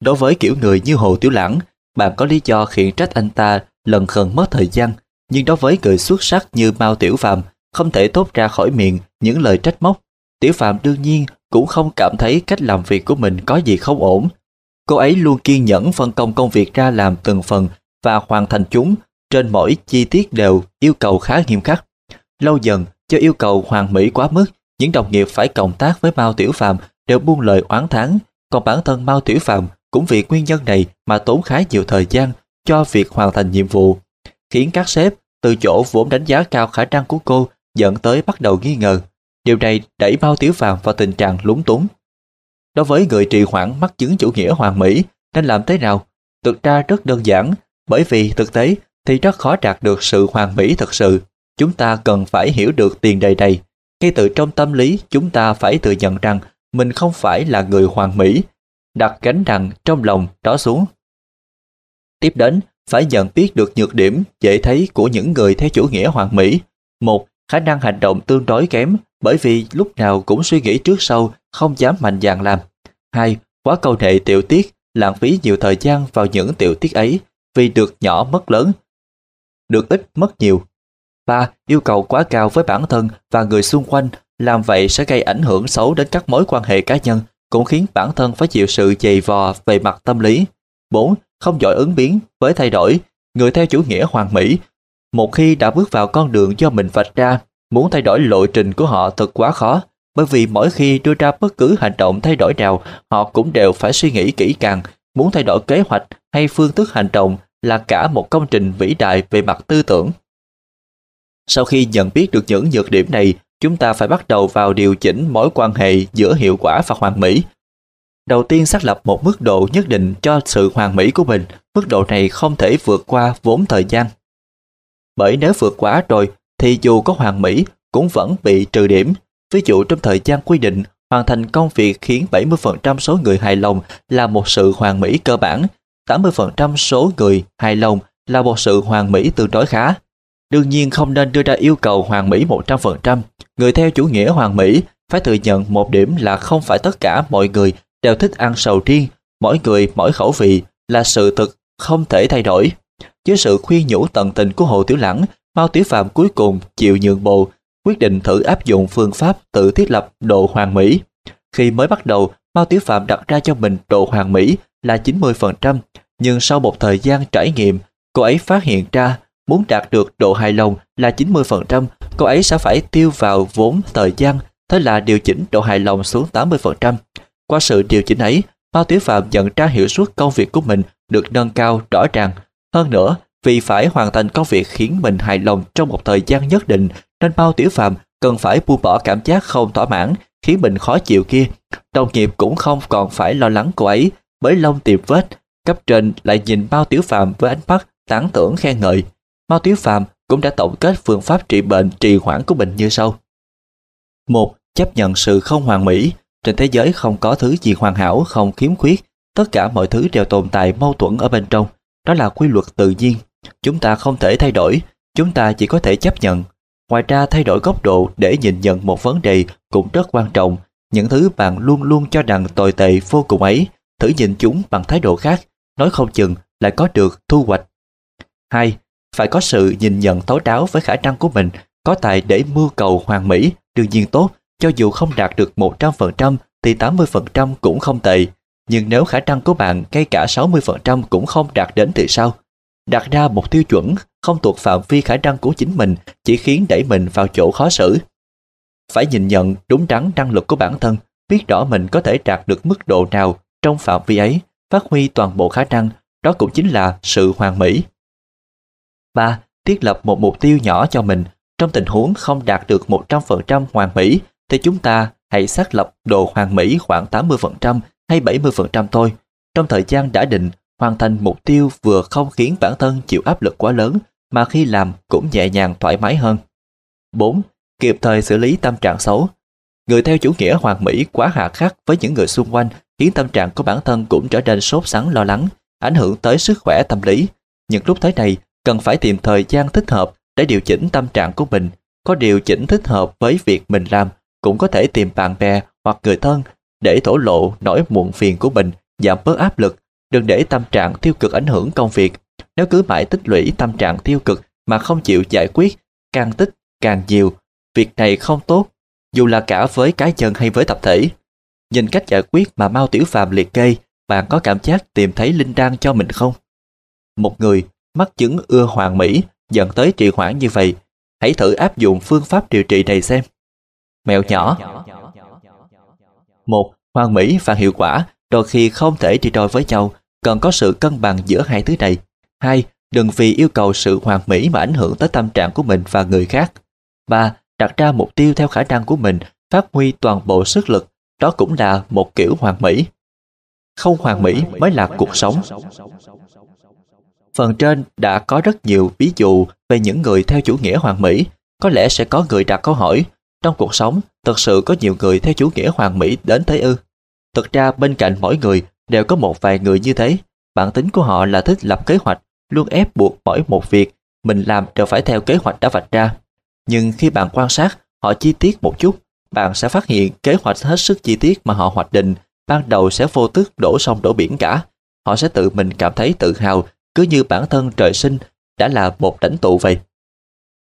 Đối với kiểu người như Hồ Tiểu Lãng, bạn có lý do khiển trách anh ta lần khẩn mất thời gian, nhưng đối với người xuất sắc như Mao Tiểu Phạm, không thể tốt ra khỏi miệng những lời trách móc. Tiểu Phạm đương nhiên cũng không cảm thấy cách làm việc của mình có gì không ổn. Cô ấy luôn kiên nhẫn phân công công việc ra làm từng phần và hoàn thành chúng trên mỗi chi tiết đều yêu cầu khá nghiêm khắc. Lâu dần, cho yêu cầu hoàn mỹ quá mức, những đồng nghiệp phải cộng tác với Mao Tiểu Phạm đều buông lời oán thán, còn bản thân Mao Tiểu Phạm cũng vì nguyên nhân này mà tốn khá nhiều thời gian cho việc hoàn thành nhiệm vụ, khiến các sếp từ chỗ vốn đánh giá cao khả năng của cô dẫn tới bắt đầu nghi ngờ. Điều này đẩy Mao Tiểu Phạm vào tình trạng lúng túng. Đối với người trì hoãn mắc chứng chủ nghĩa hoàn mỹ nên làm thế nào? Thực ra rất đơn giản, bởi vì thực tế thì rất khó đạt được sự hoàn mỹ thật sự. Chúng ta cần phải hiểu được tiền đề này. Ngay từ trong tâm lý, chúng ta phải tự nhận rằng mình không phải là người hoàn mỹ, đặt gánh nặng trong lòng đó xuống. Tiếp đến, phải nhận biết được nhược điểm dễ thấy của những người theo chủ nghĩa hoàn mỹ. Một, khả năng hành động tương đối kém bởi vì lúc nào cũng suy nghĩ trước sau, không dám mạnh dạn làm. Hai, quá câu nệ tiểu tiết, lãng phí nhiều thời gian vào những tiểu tiết ấy vì được nhỏ mất lớn, được ít mất nhiều. ba Yêu cầu quá cao với bản thân và người xung quanh, làm vậy sẽ gây ảnh hưởng xấu đến các mối quan hệ cá nhân, cũng khiến bản thân phải chịu sự dày vò về mặt tâm lý. 4. Không giỏi ứng biến với thay đổi, người theo chủ nghĩa hoàn mỹ. Một khi đã bước vào con đường do mình vạch ra, muốn thay đổi lộ trình của họ thật quá khó, bởi vì mỗi khi đưa ra bất cứ hành động thay đổi nào, họ cũng đều phải suy nghĩ kỹ càng, muốn thay đổi kế hoạch hay phương thức hành động là cả một công trình vĩ đại về mặt tư tưởng. Sau khi nhận biết được những nhược điểm này, chúng ta phải bắt đầu vào điều chỉnh mối quan hệ giữa hiệu quả và hoàn mỹ. Đầu tiên xác lập một mức độ nhất định cho sự hoàn mỹ của mình, mức độ này không thể vượt qua vốn thời gian. Bởi nếu vượt quá rồi, thì dù có hoàn mỹ cũng vẫn bị trừ điểm. Ví dụ trong thời gian quy định, hoàn thành công việc khiến 70% số người hài lòng là một sự hoàn mỹ cơ bản, 80% số người hài lòng là một sự hoàn mỹ tương đối khá. Đương nhiên không nên đưa ra yêu cầu hoàn mỹ 100%. Người theo chủ nghĩa hoàn mỹ phải thừa nhận một điểm là không phải tất cả mọi người đều thích ăn sầu riêng, mỗi người mỗi khẩu vị là sự thực không thể thay đổi. Với sự khuyên nhủ tận tình của Hồ Tiểu Lãng, Mao Tiểu Phạm cuối cùng chịu nhượng bộ, quyết định thử áp dụng phương pháp tự thiết lập độ hoàn mỹ. Khi mới bắt đầu, Mao Tiểu Phạm đặt ra cho mình độ hoàn mỹ là 90%, nhưng sau một thời gian trải nghiệm, cô ấy phát hiện ra muốn đạt được độ hài lòng là 90%, cô ấy sẽ phải tiêu vào vốn thời gian, thế là điều chỉnh độ hài lòng xuống 80%. Qua sự điều chỉnh ấy, Mao Tiểu Phạm nhận ra hiệu suất công việc của mình được nâng cao rõ ràng. Hơn nữa, vì phải hoàn thành công việc khiến mình hài lòng trong một thời gian nhất định, nên Mao Tiểu phàm cần phải buông bỏ cảm giác không thỏa mãn, khiến mình khó chịu kia. Đồng nghiệp cũng không còn phải lo lắng cô ấy bởi lông tiệp vết, cấp trên lại nhìn Mao Tiểu phàm với ánh mắt tán tưởng khen ngợi. Mao Tiểu phàm cũng đã tổng kết phương pháp trị bệnh trì hoãn của mình như sau. một Chấp nhận sự không hoàn mỹ. Trên thế giới không có thứ gì hoàn hảo, không khiếm khuyết. Tất cả mọi thứ đều tồn tại mâu thuẫn ở bên trong. Đó là quy luật tự nhiên. Chúng ta không thể thay đổi, chúng ta chỉ có thể chấp nhận. Ngoài ra thay đổi góc độ để nhìn nhận một vấn đề cũng rất quan trọng. Những thứ bạn luôn luôn cho rằng tồi tệ vô cùng ấy, thử nhìn chúng bằng thái độ khác, nói không chừng lại có được thu hoạch. 2. Phải có sự nhìn nhận thấu đáo với khả năng của mình, có tài để mưu cầu hoàn mỹ, đương nhiên tốt, cho dù không đạt được 100% thì 80% cũng không tệ. Nhưng nếu khả năng của bạn ngay cả 60% cũng không đạt đến thì sao? Đặt ra một tiêu chuẩn không thuộc phạm vi khả năng của chính mình chỉ khiến đẩy mình vào chỗ khó xử. Phải nhìn nhận đúng đắn năng lực của bản thân, biết rõ mình có thể đạt được mức độ nào trong phạm vi ấy, phát huy toàn bộ khả năng, đó cũng chính là sự hoàn mỹ. 3. Thiết lập một mục tiêu nhỏ cho mình. Trong tình huống không đạt được 100% hoàn mỹ, thì chúng ta hãy xác lập độ hoàn mỹ khoảng 80% hay 70% thôi. Trong thời gian đã định, hoàn thành mục tiêu vừa không khiến bản thân chịu áp lực quá lớn, mà khi làm cũng nhẹ nhàng thoải mái hơn. 4. Kịp thời xử lý tâm trạng xấu. Người theo chủ nghĩa hoàn mỹ quá hạ khắc với những người xung quanh khiến tâm trạng của bản thân cũng trở nên sốt sắng lo lắng, ảnh hưởng tới sức khỏe tâm lý. Những lúc thế này, cần phải tìm thời gian thích hợp để điều chỉnh tâm trạng của mình. Có điều chỉnh thích hợp với việc mình làm, cũng có thể tìm bạn bè hoặc người thân để thổ lộ nỗi muộn phiền của mình, giảm bớt áp lực. Đừng để tâm trạng tiêu cực ảnh hưởng công việc. Nếu cứ mãi tích lũy tâm trạng tiêu cực mà không chịu giải quyết, càng tích càng nhiều, việc này không tốt, dù là cả với cá nhân hay với tập thể. Nhìn cách giải quyết mà Mao Tiểu Phàm liệt kê, bạn có cảm giác tìm thấy linh đan cho mình không? Một người mắc chứng ưa hoàng mỹ dẫn tới trì hoãn như vậy, hãy thử áp dụng phương pháp điều trị này xem. Mẹo nhỏ một hoàng mỹ và hiệu quả đôi khi không thể trị đôi với nhau, cần có sự cân bằng giữa hai thứ này. Hai, Đừng vì yêu cầu sự hoàn mỹ mà ảnh hưởng tới tâm trạng của mình và người khác. ba Đặt ra mục tiêu theo khả năng của mình, phát huy toàn bộ sức lực, đó cũng là một kiểu hoàn mỹ. Không hoàn mỹ mới là cuộc sống. Phần trên đã có rất nhiều ví dụ về những người theo chủ nghĩa hoàn mỹ. Có lẽ sẽ có người đặt câu hỏi, trong cuộc sống thật sự có nhiều người theo chủ nghĩa hoàn mỹ đến thế ư? Thực ra bên cạnh mỗi người đều có một vài người như thế. Bản tính của họ là thích lập kế hoạch, luôn ép buộc mỗi một việc mình làm đều phải theo kế hoạch đã vạch ra. Nhưng khi bạn quan sát họ chi tiết một chút, bạn sẽ phát hiện kế hoạch hết sức chi tiết mà họ hoạch định ban đầu sẽ vô tức đổ sông đổ biển cả. Họ sẽ tự mình cảm thấy tự hào cứ như bản thân trời sinh đã là một lãnh tụ vậy.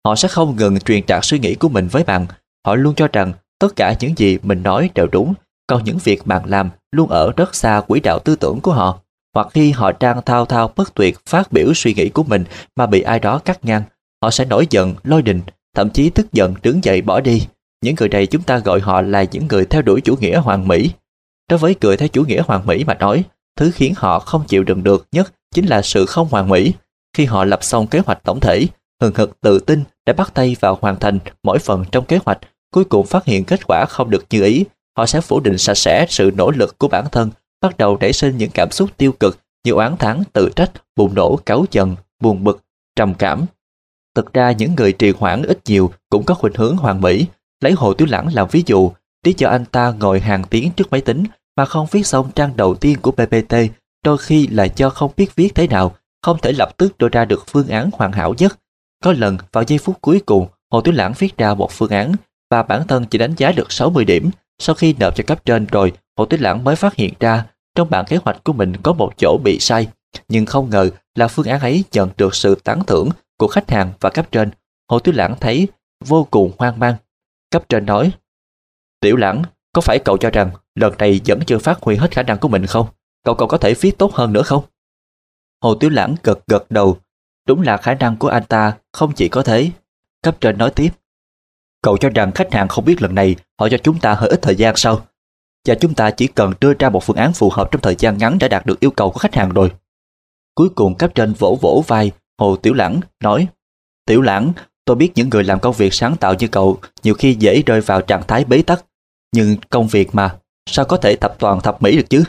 Họ sẽ không ngừng truyền đạt suy nghĩ của mình với bạn. Họ luôn cho rằng tất cả những gì mình nói đều đúng, còn những việc bạn làm luôn ở rất xa quỹ đạo tư tưởng của họ. Hoặc khi họ đang thao thao bất tuyệt phát biểu suy nghĩ của mình mà bị ai đó cắt ngang, họ sẽ nổi giận, lôi đình, thậm chí tức giận đứng dậy bỏ đi. Những người này chúng ta gọi họ là những người theo đuổi chủ nghĩa hoàn mỹ. Đối với người theo chủ nghĩa hoàn mỹ mà nói, thứ khiến họ không chịu đựng được nhất chính là sự không hoàn mỹ. Khi họ lập xong kế hoạch tổng thể, hừng hực tự tin để bắt tay vào hoàn thành mỗi phần trong kế hoạch, cuối cùng phát hiện kết quả không được như ý, họ sẽ phủ định sạch sẽ sự nỗ lực của bản thân, bắt đầu nảy sinh những cảm xúc tiêu cực như oán thắng, tự trách, bùng nổ, cáu giận, buồn bực, trầm cảm. Thực ra những người trì hoãn ít nhiều cũng có khuynh hướng hoàn mỹ. Lấy Hồ Tiểu Lãng làm ví dụ, lý do anh ta ngồi hàng tiếng trước máy tính mà không viết xong trang đầu tiên của PPT đôi khi là do không biết viết thế nào, không thể lập tức đưa ra được phương án hoàn hảo nhất. Có lần vào giây phút cuối cùng, Hồ Tiểu Lãng viết ra một phương án và bản thân chỉ đánh giá được 60 điểm. Sau khi nộp cho cấp trên rồi, Hồ tuyết Lãng mới phát hiện ra trong bản kế hoạch của mình có một chỗ bị sai. Nhưng không ngờ là phương án ấy nhận được sự tán thưởng của khách hàng và cấp trên. Hồ tuyết Lãng thấy vô cùng hoang mang. Cấp trên nói, Tiểu Lãng, có phải cậu cho rằng lần này vẫn chưa phát huy hết khả năng của mình không? Cậu cậu có thể viết tốt hơn nữa không? Hồ Tiểu Lãng gật gật đầu. Đúng là khả năng của anh ta không chỉ có thế. Cấp trên nói tiếp. Cậu cho rằng khách hàng không biết lần này họ cho chúng ta hơi ít thời gian sao? Và chúng ta chỉ cần đưa ra một phương án phù hợp trong thời gian ngắn đã đạt được yêu cầu của khách hàng rồi. Cuối cùng cấp trên vỗ vỗ vai Hồ Tiểu Lãng nói Tiểu Lãng, tôi biết những người làm công việc sáng tạo như cậu nhiều khi dễ rơi vào trạng thái bế tắc. Nhưng công việc mà, sao có thể thập toàn thập mỹ được chứ?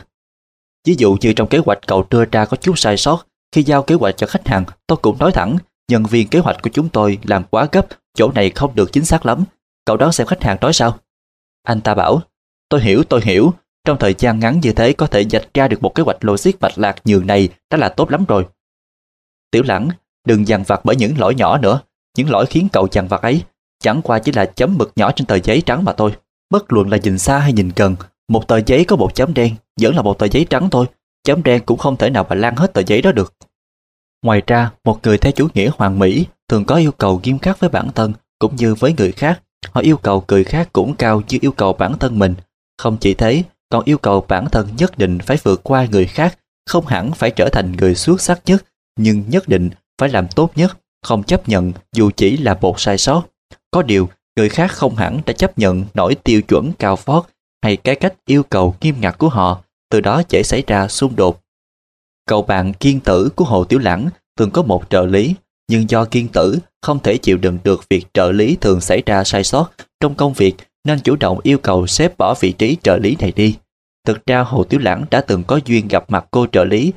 Ví dụ như trong kế hoạch cậu đưa ra có chút sai sót, khi giao kế hoạch cho khách hàng, tôi cũng nói thẳng, nhân viên kế hoạch của chúng tôi làm quá gấp, chỗ này không được chính xác lắm. Cậu đoán xem khách hàng nói sao? Anh ta bảo, tôi hiểu, tôi hiểu, trong thời gian ngắn như thế có thể dạch ra được một kế hoạch logic mạch lạc như này đã là tốt lắm rồi. Tiểu lãng, đừng dằn vặt bởi những lỗi nhỏ nữa, những lỗi khiến cậu dằn vặt ấy chẳng qua chỉ là chấm mực nhỏ trên tờ giấy trắng mà thôi. Bất luận là nhìn xa hay nhìn gần, một tờ giấy có một chấm đen vẫn là một tờ giấy trắng thôi. Chấm đen cũng không thể nào mà lan hết tờ giấy đó được. Ngoài ra, một người theo chủ nghĩa hoàn mỹ thường có yêu cầu nghiêm khắc với bản thân cũng như với người khác. Họ yêu cầu người khác cũng cao như yêu cầu bản thân mình. Không chỉ thế, còn yêu cầu bản thân nhất định phải vượt qua người khác, không hẳn phải trở thành người xuất sắc nhất, nhưng nhất định phải làm tốt nhất, không chấp nhận dù chỉ là một sai sót. Có điều, người khác không hẳn đã chấp nhận nổi tiêu chuẩn cao phót hay cái cách yêu cầu nghiêm ngặt của họ, từ đó dễ xảy ra xung đột. Cậu bạn kiên tử của Hồ Tiểu Lãng từng có một trợ lý, nhưng do kiên tử không thể chịu đựng được việc trợ lý thường xảy ra sai sót trong công việc nên chủ động yêu cầu sếp bỏ vị trí trợ lý này đi. Thực ra Hồ Tiểu Lãng đã từng có duyên gặp mặt cô trợ lý,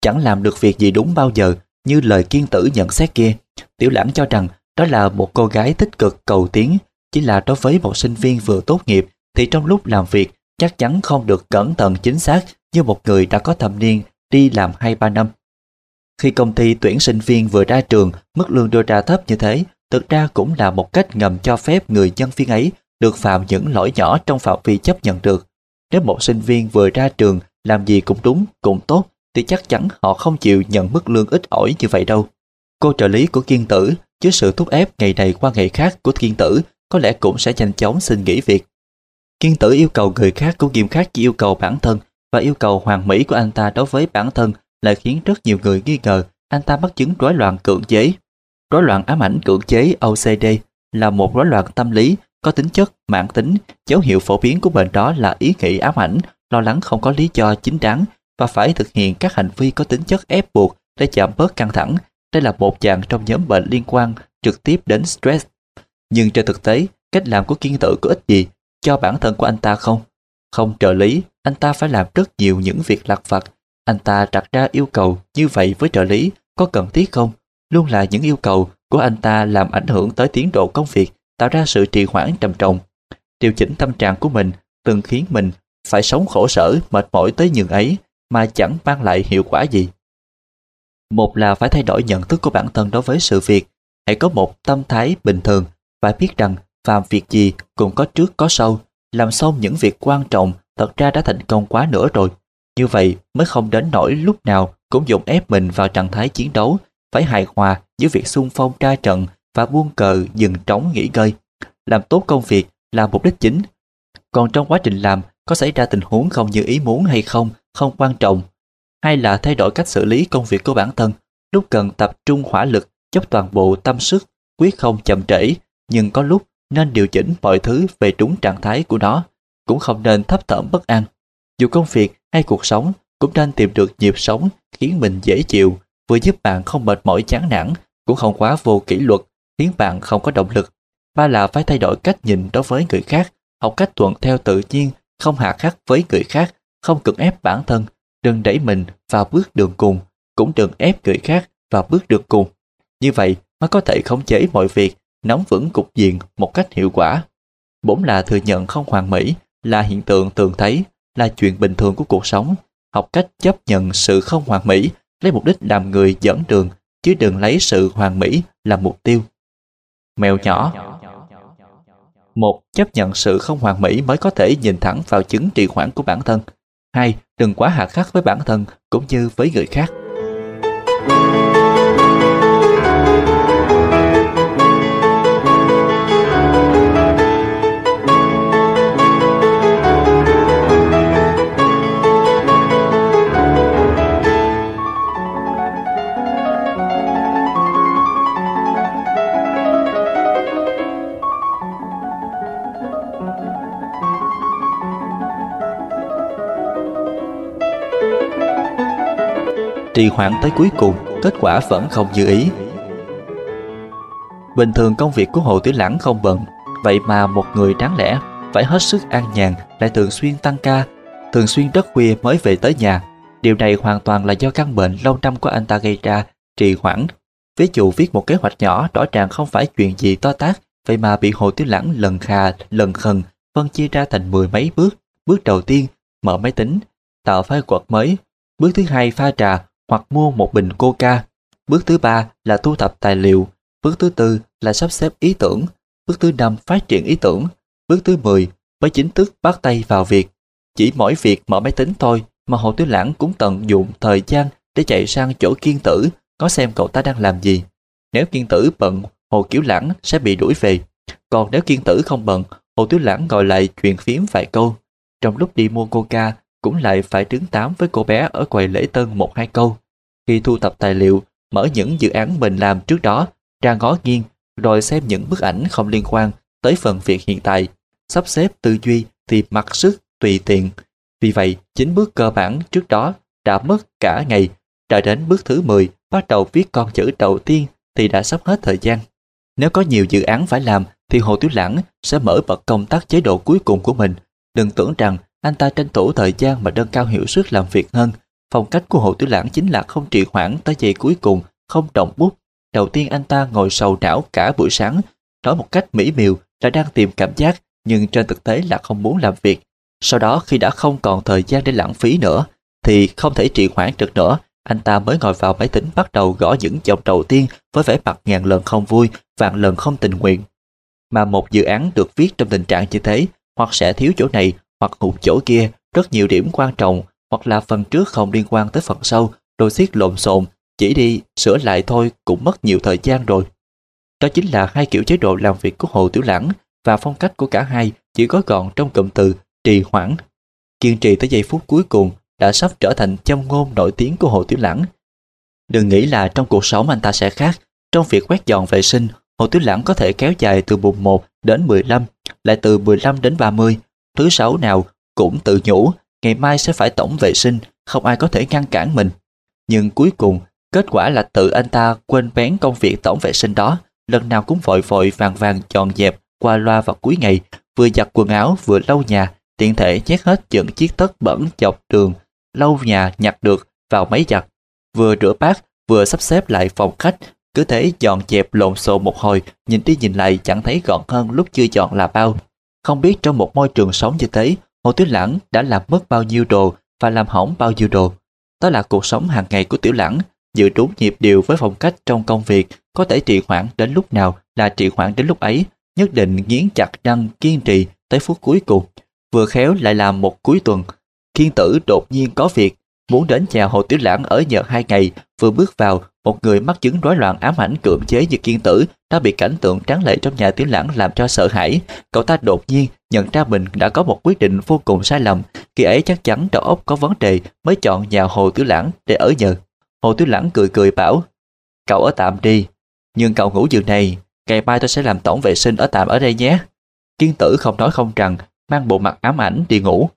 chẳng làm được việc gì đúng bao giờ như lời kiên tử nhận xét kia. Tiểu Lãng cho rằng đó là một cô gái tích cực cầu tiến, chỉ là đối với một sinh viên vừa tốt nghiệp thì trong lúc làm việc chắc chắn không được cẩn thận chính xác như một người đã có thâm niên đi làm 2-3 năm. Khi công ty tuyển sinh viên vừa ra trường, mức lương đưa ra thấp như thế, thực ra cũng là một cách ngầm cho phép người nhân viên ấy được phạm những lỗi nhỏ trong phạm vi chấp nhận được. Nếu một sinh viên vừa ra trường làm gì cũng đúng, cũng tốt, thì chắc chắn họ không chịu nhận mức lương ít ỏi như vậy đâu. Cô trợ lý của Kiên Tử, dưới sự thúc ép ngày này qua ngày khác của Kiên Tử, có lẽ cũng sẽ nhanh chóng xin nghỉ việc. Kiên Tử yêu cầu người khác cũng nghiêm khắc chỉ yêu cầu bản thân và yêu cầu hoàn mỹ của anh ta đối với bản thân lại khiến rất nhiều người nghi ngờ anh ta mắc chứng rối loạn cưỡng chế. Rối loạn ám ảnh cưỡng chế OCD là một rối loạn tâm lý có tính chất mãn tính, dấu hiệu phổ biến của bệnh đó là ý nghĩ ám ảnh, lo lắng không có lý do chính đáng và phải thực hiện các hành vi có tính chất ép buộc để giảm bớt căng thẳng. Đây là một dạng trong nhóm bệnh liên quan trực tiếp đến stress. Nhưng trên thực tế, cách làm của kiên tử có ích gì cho bản thân của anh ta không? Không trợ lý, anh ta phải làm rất nhiều những việc lặt vặt. Anh ta đặt ra yêu cầu như vậy với trợ lý có cần thiết không? Luôn là những yêu cầu của anh ta làm ảnh hưởng tới tiến độ công việc, tạo ra sự trì hoãn trầm trọng. Điều chỉnh tâm trạng của mình từng khiến mình phải sống khổ sở, mệt mỏi tới nhường ấy mà chẳng mang lại hiệu quả gì. Một là phải thay đổi nhận thức của bản thân đối với sự việc, hãy có một tâm thái bình thường và biết rằng làm việc gì cũng có trước có sau, làm xong những việc quan trọng thật ra đã thành công quá nữa rồi. Như vậy mới không đến nỗi lúc nào cũng dùng ép mình vào trạng thái chiến đấu, phải hài hòa giữa việc xung phong ra trận và buông cờ dừng trống nghỉ ngơi. Làm tốt công việc là mục đích chính. Còn trong quá trình làm có xảy ra tình huống không như ý muốn hay không, không quan trọng. Hay là thay đổi cách xử lý công việc của bản thân, lúc cần tập trung hỏa lực, dốc toàn bộ tâm sức, quyết không chậm trễ, nhưng có lúc nên điều chỉnh mọi thứ về đúng trạng thái của nó, cũng không nên thấp thỏm bất an. Dù công việc hay cuộc sống cũng nên tìm được nhịp sống khiến mình dễ chịu, vừa giúp bạn không mệt mỏi chán nản, cũng không quá vô kỷ luật, khiến bạn không có động lực. Ba là phải thay đổi cách nhìn đối với người khác, học cách thuận theo tự nhiên, không hạ khắc với người khác, không cưỡng ép bản thân, đừng đẩy mình vào bước đường cùng, cũng đừng ép người khác vào bước đường cùng. Như vậy mới có thể khống chế mọi việc, nắm vững cục diện một cách hiệu quả. Bốn là thừa nhận không hoàn mỹ, là hiện tượng thường thấy, là chuyện bình thường của cuộc sống. Học cách chấp nhận sự không hoàn mỹ, lấy mục đích làm người dẫn đường, chứ đừng lấy sự hoàn mỹ làm mục tiêu. Mèo nhỏ một Chấp nhận sự không hoàn mỹ mới có thể nhìn thẳng vào chứng trì hoãn của bản thân. hai Đừng quá hạ khắc với bản thân cũng như với người khác. Trì hoãn tới cuối cùng, kết quả vẫn không như ý. Bình thường công việc của Hồ Tiểu Lãng không bận, vậy mà một người đáng lẽ phải hết sức an nhàn lại thường xuyên tăng ca, thường xuyên rất khuya mới về tới nhà. Điều này hoàn toàn là do căn bệnh lâu năm của anh ta gây ra, trì hoãn. Ví dụ viết một kế hoạch nhỏ rõ ràng không phải chuyện gì to tác, vậy mà bị Hồ Tiểu Lãng lần khà, lần khần, phân chia ra thành mười mấy bước. Bước đầu tiên, mở máy tính, tạo file quật mới. Bước thứ hai pha trà, hoặc mua một bình coca. Bước thứ ba là thu thập tài liệu. Bước thứ tư là sắp xếp ý tưởng. Bước thứ năm phát triển ý tưởng. Bước thứ 10 mới chính thức bắt tay vào việc. Chỉ mỗi việc mở máy tính thôi mà Hồ Tiểu Lãng cũng tận dụng thời gian để chạy sang chỗ kiên tử có xem cậu ta đang làm gì. Nếu kiên tử bận, Hồ Kiểu Lãng sẽ bị đuổi về. Còn nếu kiên tử không bận, Hồ Tiểu Lãng gọi lại chuyện phím vài câu. Trong lúc đi mua coca, cũng lại phải đứng tám với cô bé ở quầy lễ tân một hai câu. Khi thu thập tài liệu, mở những dự án mình làm trước đó, ra ngó nghiêng, rồi xem những bức ảnh không liên quan tới phần việc hiện tại, sắp xếp tư duy thì mặc sức tùy tiện. Vì vậy, chính bước cơ bản trước đó đã mất cả ngày, đã đến bước thứ 10 bắt đầu viết con chữ đầu tiên thì đã sắp hết thời gian. Nếu có nhiều dự án phải làm thì Hồ Tiểu Lãng sẽ mở bật công tác chế độ cuối cùng của mình. Đừng tưởng rằng anh ta tranh thủ thời gian mà nâng cao hiệu suất làm việc hơn. Phong cách của Hồ Tiểu Lãng chính là không trì hoãn tới giây cuối cùng, không động bút. Đầu tiên anh ta ngồi sầu não cả buổi sáng, nói một cách mỹ miều là đang tìm cảm giác nhưng trên thực tế là không muốn làm việc. Sau đó khi đã không còn thời gian để lãng phí nữa, thì không thể trì hoãn được nữa, anh ta mới ngồi vào máy tính bắt đầu gõ những dòng đầu tiên với vẻ mặt ngàn lần không vui, vạn lần không tình nguyện. Mà một dự án được viết trong tình trạng như thế, hoặc sẽ thiếu chỗ này, hoặc hụt chỗ kia, rất nhiều điểm quan trọng, hoặc là phần trước không liên quan tới phần sau, đôi xiết lộn xộn, chỉ đi sửa lại thôi cũng mất nhiều thời gian rồi. Đó chính là hai kiểu chế độ làm việc của Hồ Tiểu Lãng và phong cách của cả hai chỉ có gọn trong cụm từ trì hoãn. Kiên trì tới giây phút cuối cùng đã sắp trở thành châm ngôn nổi tiếng của Hồ Tiểu Lãng. Đừng nghĩ là trong cuộc sống anh ta sẽ khác. Trong việc quét dọn vệ sinh, Hồ Tiểu Lãng có thể kéo dài từ mùng 1 đến 15, lại từ 15 đến 30. Thứ sáu nào cũng tự nhủ, ngày mai sẽ phải tổng vệ sinh, không ai có thể ngăn cản mình. Nhưng cuối cùng, kết quả là tự anh ta quên bén công việc tổng vệ sinh đó, lần nào cũng vội vội vàng vàng dọn dẹp qua loa vào cuối ngày, vừa giặt quần áo vừa lau nhà, tiện thể nhét hết những chiếc tất bẩn dọc đường lau nhà nhặt được vào máy giặt, vừa rửa bát vừa sắp xếp lại phòng khách, cứ thế dọn dẹp lộn xộn một hồi, nhìn đi nhìn lại chẳng thấy gọn hơn lúc chưa chọn là bao. Không biết trong một môi trường sống như thế, Hồ Tiểu Lãng đã làm mất bao nhiêu đồ và làm hỏng bao nhiêu đồ. Đó là cuộc sống hàng ngày của Tiểu Lãng, dự đúng nhịp điều với phong cách trong công việc, có thể trì hoãn đến lúc nào là trì hoãn đến lúc ấy, nhất định nghiến chặt răng kiên trì tới phút cuối cùng. Vừa khéo lại làm một cuối tuần, Kiên tử đột nhiên có việc, muốn đến nhà Hồ Tiểu Lãng ở nhờ hai ngày, vừa bước vào, một người mắc chứng rối loạn ám ảnh cưỡng chế như kiên tử đã bị cảnh tượng tráng lệ trong nhà Tiểu Lãng làm cho sợ hãi. Cậu ta đột nhiên nhận ra mình đã có một quyết định vô cùng sai lầm, khi ấy chắc chắn đầu óc có vấn đề mới chọn nhà Hồ Tiểu Lãng để ở nhờ. Hồ Tiểu Lãng cười cười bảo, cậu ở tạm đi, nhưng cậu ngủ giường này, ngày mai tôi sẽ làm tổng vệ sinh ở tạm ở đây nhé. Kiên tử không nói không rằng, mang bộ mặt ám ảnh đi ngủ.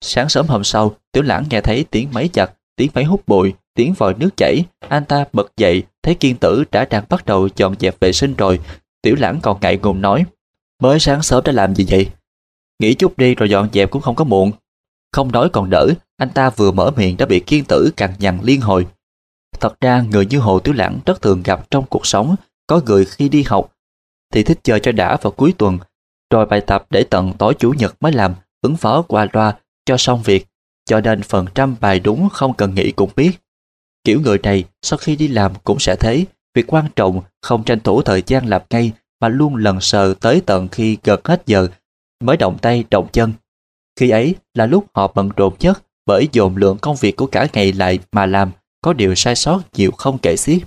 Sáng sớm hôm sau, Tiểu Lãng nghe thấy tiếng máy chặt, tiếng máy hút bụi, tiếng vòi nước chảy. Anh ta bật dậy, thấy kiên tử đã đang bắt đầu dọn dẹp vệ sinh rồi. Tiểu Lãng còn ngại ngùng nói, mới sáng sớm đã làm gì vậy? Nghỉ chút đi rồi dọn dẹp cũng không có muộn. Không nói còn đỡ, anh ta vừa mở miệng đã bị kiên tử cằn nhằn liên hồi. Thật ra người như Hồ Tiểu Lãng rất thường gặp trong cuộc sống, có người khi đi học thì thích chơi cho đã vào cuối tuần, rồi bài tập để tận tối chủ nhật mới làm, ứng phó qua loa cho xong việc, cho nên phần trăm bài đúng không cần nghĩ cũng biết. Kiểu người này sau khi đi làm cũng sẽ thấy việc quan trọng không tranh thủ thời gian làm ngay mà luôn lần sờ tới tận khi gần hết giờ mới động tay động chân. Khi ấy là lúc họ bận rộn nhất bởi dồn lượng công việc của cả ngày lại mà làm có điều sai sót nhiều không kể xiết.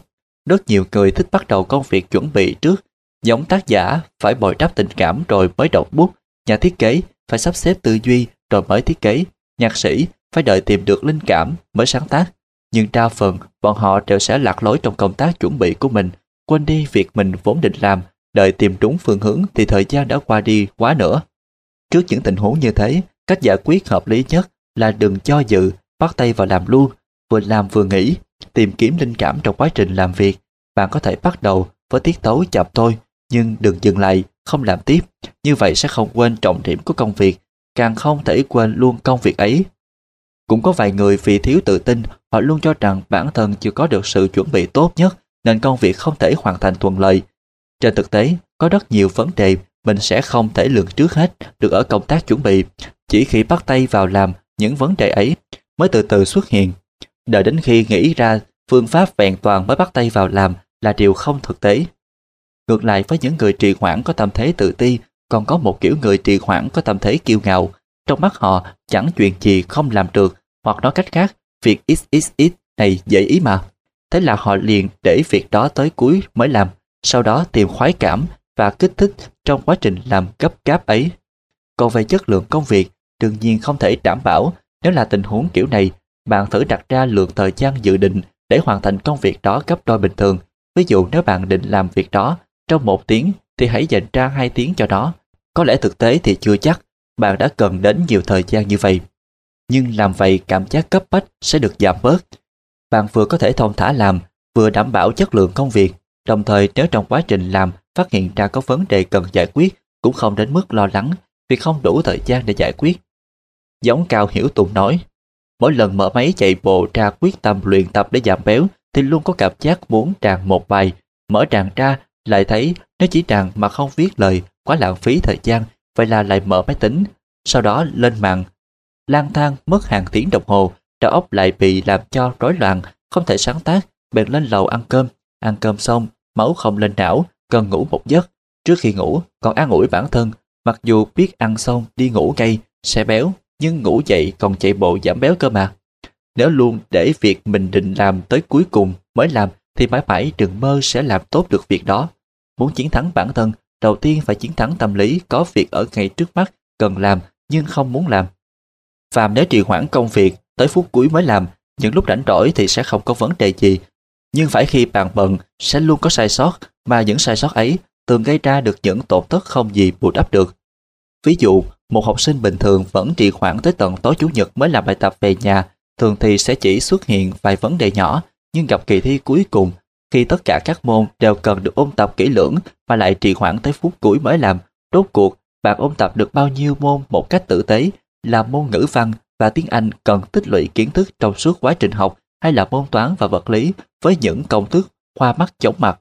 Rất nhiều người thích bắt đầu công việc chuẩn bị trước, giống tác giả phải bồi đắp tình cảm rồi mới động bút, nhà thiết kế phải sắp xếp tư duy rồi mới thiết kế. Nhạc sĩ phải đợi tìm được linh cảm mới sáng tác. Nhưng đa phần, bọn họ đều sẽ lạc lối trong công tác chuẩn bị của mình, quên đi việc mình vốn định làm, đợi tìm đúng phương hướng thì thời gian đã qua đi quá nữa. Trước những tình huống như thế, cách giải quyết hợp lý nhất là đừng cho dự, bắt tay vào làm luôn, vừa làm vừa nghĩ, tìm kiếm linh cảm trong quá trình làm việc. Bạn có thể bắt đầu với tiết tấu chậm thôi, nhưng đừng dừng lại, không làm tiếp. Như vậy sẽ không quên trọng điểm của công việc càng không thể quên luôn công việc ấy. Cũng có vài người vì thiếu tự tin, họ luôn cho rằng bản thân chưa có được sự chuẩn bị tốt nhất nên công việc không thể hoàn thành thuận lợi. Trên thực tế, có rất nhiều vấn đề mình sẽ không thể lường trước hết được ở công tác chuẩn bị. Chỉ khi bắt tay vào làm những vấn đề ấy mới từ từ xuất hiện. Đợi đến khi nghĩ ra phương pháp vẹn toàn mới bắt tay vào làm là điều không thực tế. Ngược lại với những người trì hoãn có tâm thế tự ti còn có một kiểu người trì hoãn có tâm thế kiêu ngạo. Trong mắt họ chẳng chuyện gì không làm được, hoặc nói cách khác, việc XXX này dễ ý mà. Thế là họ liền để việc đó tới cuối mới làm, sau đó tìm khoái cảm và kích thích trong quá trình làm gấp gáp ấy. Còn về chất lượng công việc, đương nhiên không thể đảm bảo nếu là tình huống kiểu này, bạn thử đặt ra lượng thời gian dự định để hoàn thành công việc đó gấp đôi bình thường. Ví dụ nếu bạn định làm việc đó trong một tiếng thì hãy dành ra 2 tiếng cho đó. Có lẽ thực tế thì chưa chắc bạn đã cần đến nhiều thời gian như vậy. Nhưng làm vậy cảm giác cấp bách sẽ được giảm bớt. Bạn vừa có thể thông thả làm, vừa đảm bảo chất lượng công việc. Đồng thời nếu trong quá trình làm phát hiện ra có vấn đề cần giải quyết cũng không đến mức lo lắng vì không đủ thời gian để giải quyết. Giống Cao Hiểu Tùng nói, mỗi lần mở máy chạy bộ ra quyết tâm luyện tập để giảm béo thì luôn có cảm giác muốn tràn một bài, mở tràn ra lại thấy nếu chỉ tràn mà không viết lời quá lãng phí thời gian vậy là lại mở máy tính, sau đó lên mạng lang thang mất hàng tiếng đồng hồ, đầu óc lại bị làm cho rối loạn, không thể sáng tác, bèn lên lầu ăn cơm. Ăn cơm xong, máu không lên não, cần ngủ một giấc. Trước khi ngủ, còn an ủi bản thân, mặc dù biết ăn xong đi ngủ ngay, sẽ béo, nhưng ngủ dậy còn chạy bộ giảm béo cơ mà. Nếu luôn để việc mình định làm tới cuối cùng mới làm thì mãi mãi đừng mơ sẽ làm tốt được việc đó. Muốn chiến thắng bản thân, đầu tiên phải chiến thắng tâm lý có việc ở ngay trước mắt cần làm nhưng không muốn làm. Phàm nếu trì hoãn công việc tới phút cuối mới làm, những lúc rảnh rỗi thì sẽ không có vấn đề gì. Nhưng phải khi bạn bận sẽ luôn có sai sót mà những sai sót ấy thường gây ra được những tổn thất không gì bù đắp được. Ví dụ, một học sinh bình thường vẫn trì hoãn tới tận tối chủ nhật mới làm bài tập về nhà, thường thì sẽ chỉ xuất hiện vài vấn đề nhỏ, nhưng gặp kỳ thi cuối cùng, khi tất cả các môn đều cần được ôn tập kỹ lưỡng mà lại trì hoãn tới phút cuối mới làm, rốt cuộc bạn ôn tập được bao nhiêu môn một cách tử tế, là môn ngữ văn và tiếng Anh cần tích lũy kiến thức trong suốt quá trình học hay là môn toán và vật lý với những công thức khoa mắt chóng mặt.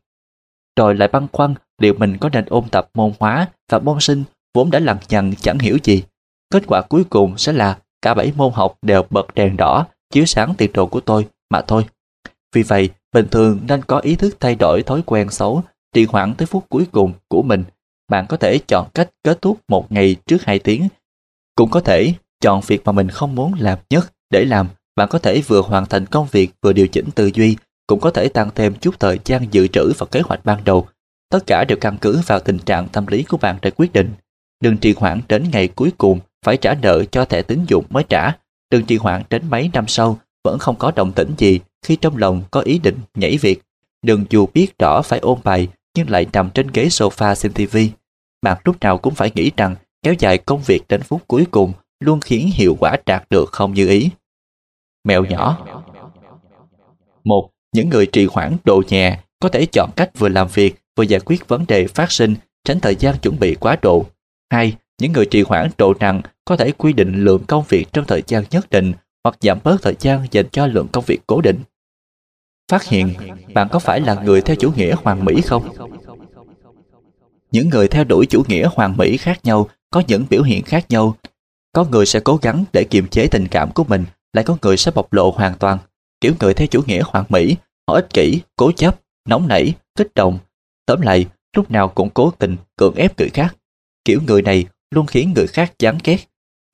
Rồi lại băn khoăn liệu mình có nên ôn tập môn hóa và môn sinh vốn đã lằng nhằng chẳng hiểu gì. Kết quả cuối cùng sẽ là cả bảy môn học đều bật đèn đỏ chiếu sáng tiền đồ của tôi mà thôi. Vì vậy, bình thường nên có ý thức thay đổi thói quen xấu, trì hoãn tới phút cuối cùng của mình. Bạn có thể chọn cách kết thúc một ngày trước 2 tiếng. Cũng có thể chọn việc mà mình không muốn làm nhất để làm. Bạn có thể vừa hoàn thành công việc vừa điều chỉnh tư duy, cũng có thể tăng thêm chút thời gian dự trữ và kế hoạch ban đầu. Tất cả đều căn cứ vào tình trạng tâm lý của bạn để quyết định. Đừng trì hoãn đến ngày cuối cùng phải trả nợ cho thẻ tín dụng mới trả. Đừng trì hoãn đến mấy năm sau vẫn không có động tĩnh gì khi trong lòng có ý định nhảy việc. Đừng dù biết rõ phải ôn bài nhưng lại nằm trên ghế sofa xem TV. Bạn lúc nào cũng phải nghĩ rằng kéo dài công việc đến phút cuối cùng luôn khiến hiệu quả đạt được không như ý. Mẹo nhỏ một, Những người trì hoãn đồ nhẹ có thể chọn cách vừa làm việc vừa giải quyết vấn đề phát sinh, tránh thời gian chuẩn bị quá độ. 2. Những người trì hoãn độ nặng có thể quy định lượng công việc trong thời gian nhất định hoặc giảm bớt thời gian dành cho lượng công việc cố định. Phát hiện, bạn có phải là người theo chủ nghĩa hoàn mỹ không? Những người theo đuổi chủ nghĩa hoàn mỹ khác nhau có những biểu hiện khác nhau. Có người sẽ cố gắng để kiềm chế tình cảm của mình, lại có người sẽ bộc lộ hoàn toàn. Kiểu người theo chủ nghĩa hoàn mỹ, họ ích kỷ, cố chấp, nóng nảy, kích động. Tóm lại, lúc nào cũng cố tình cưỡng ép người khác. Kiểu người này luôn khiến người khác chán ghét.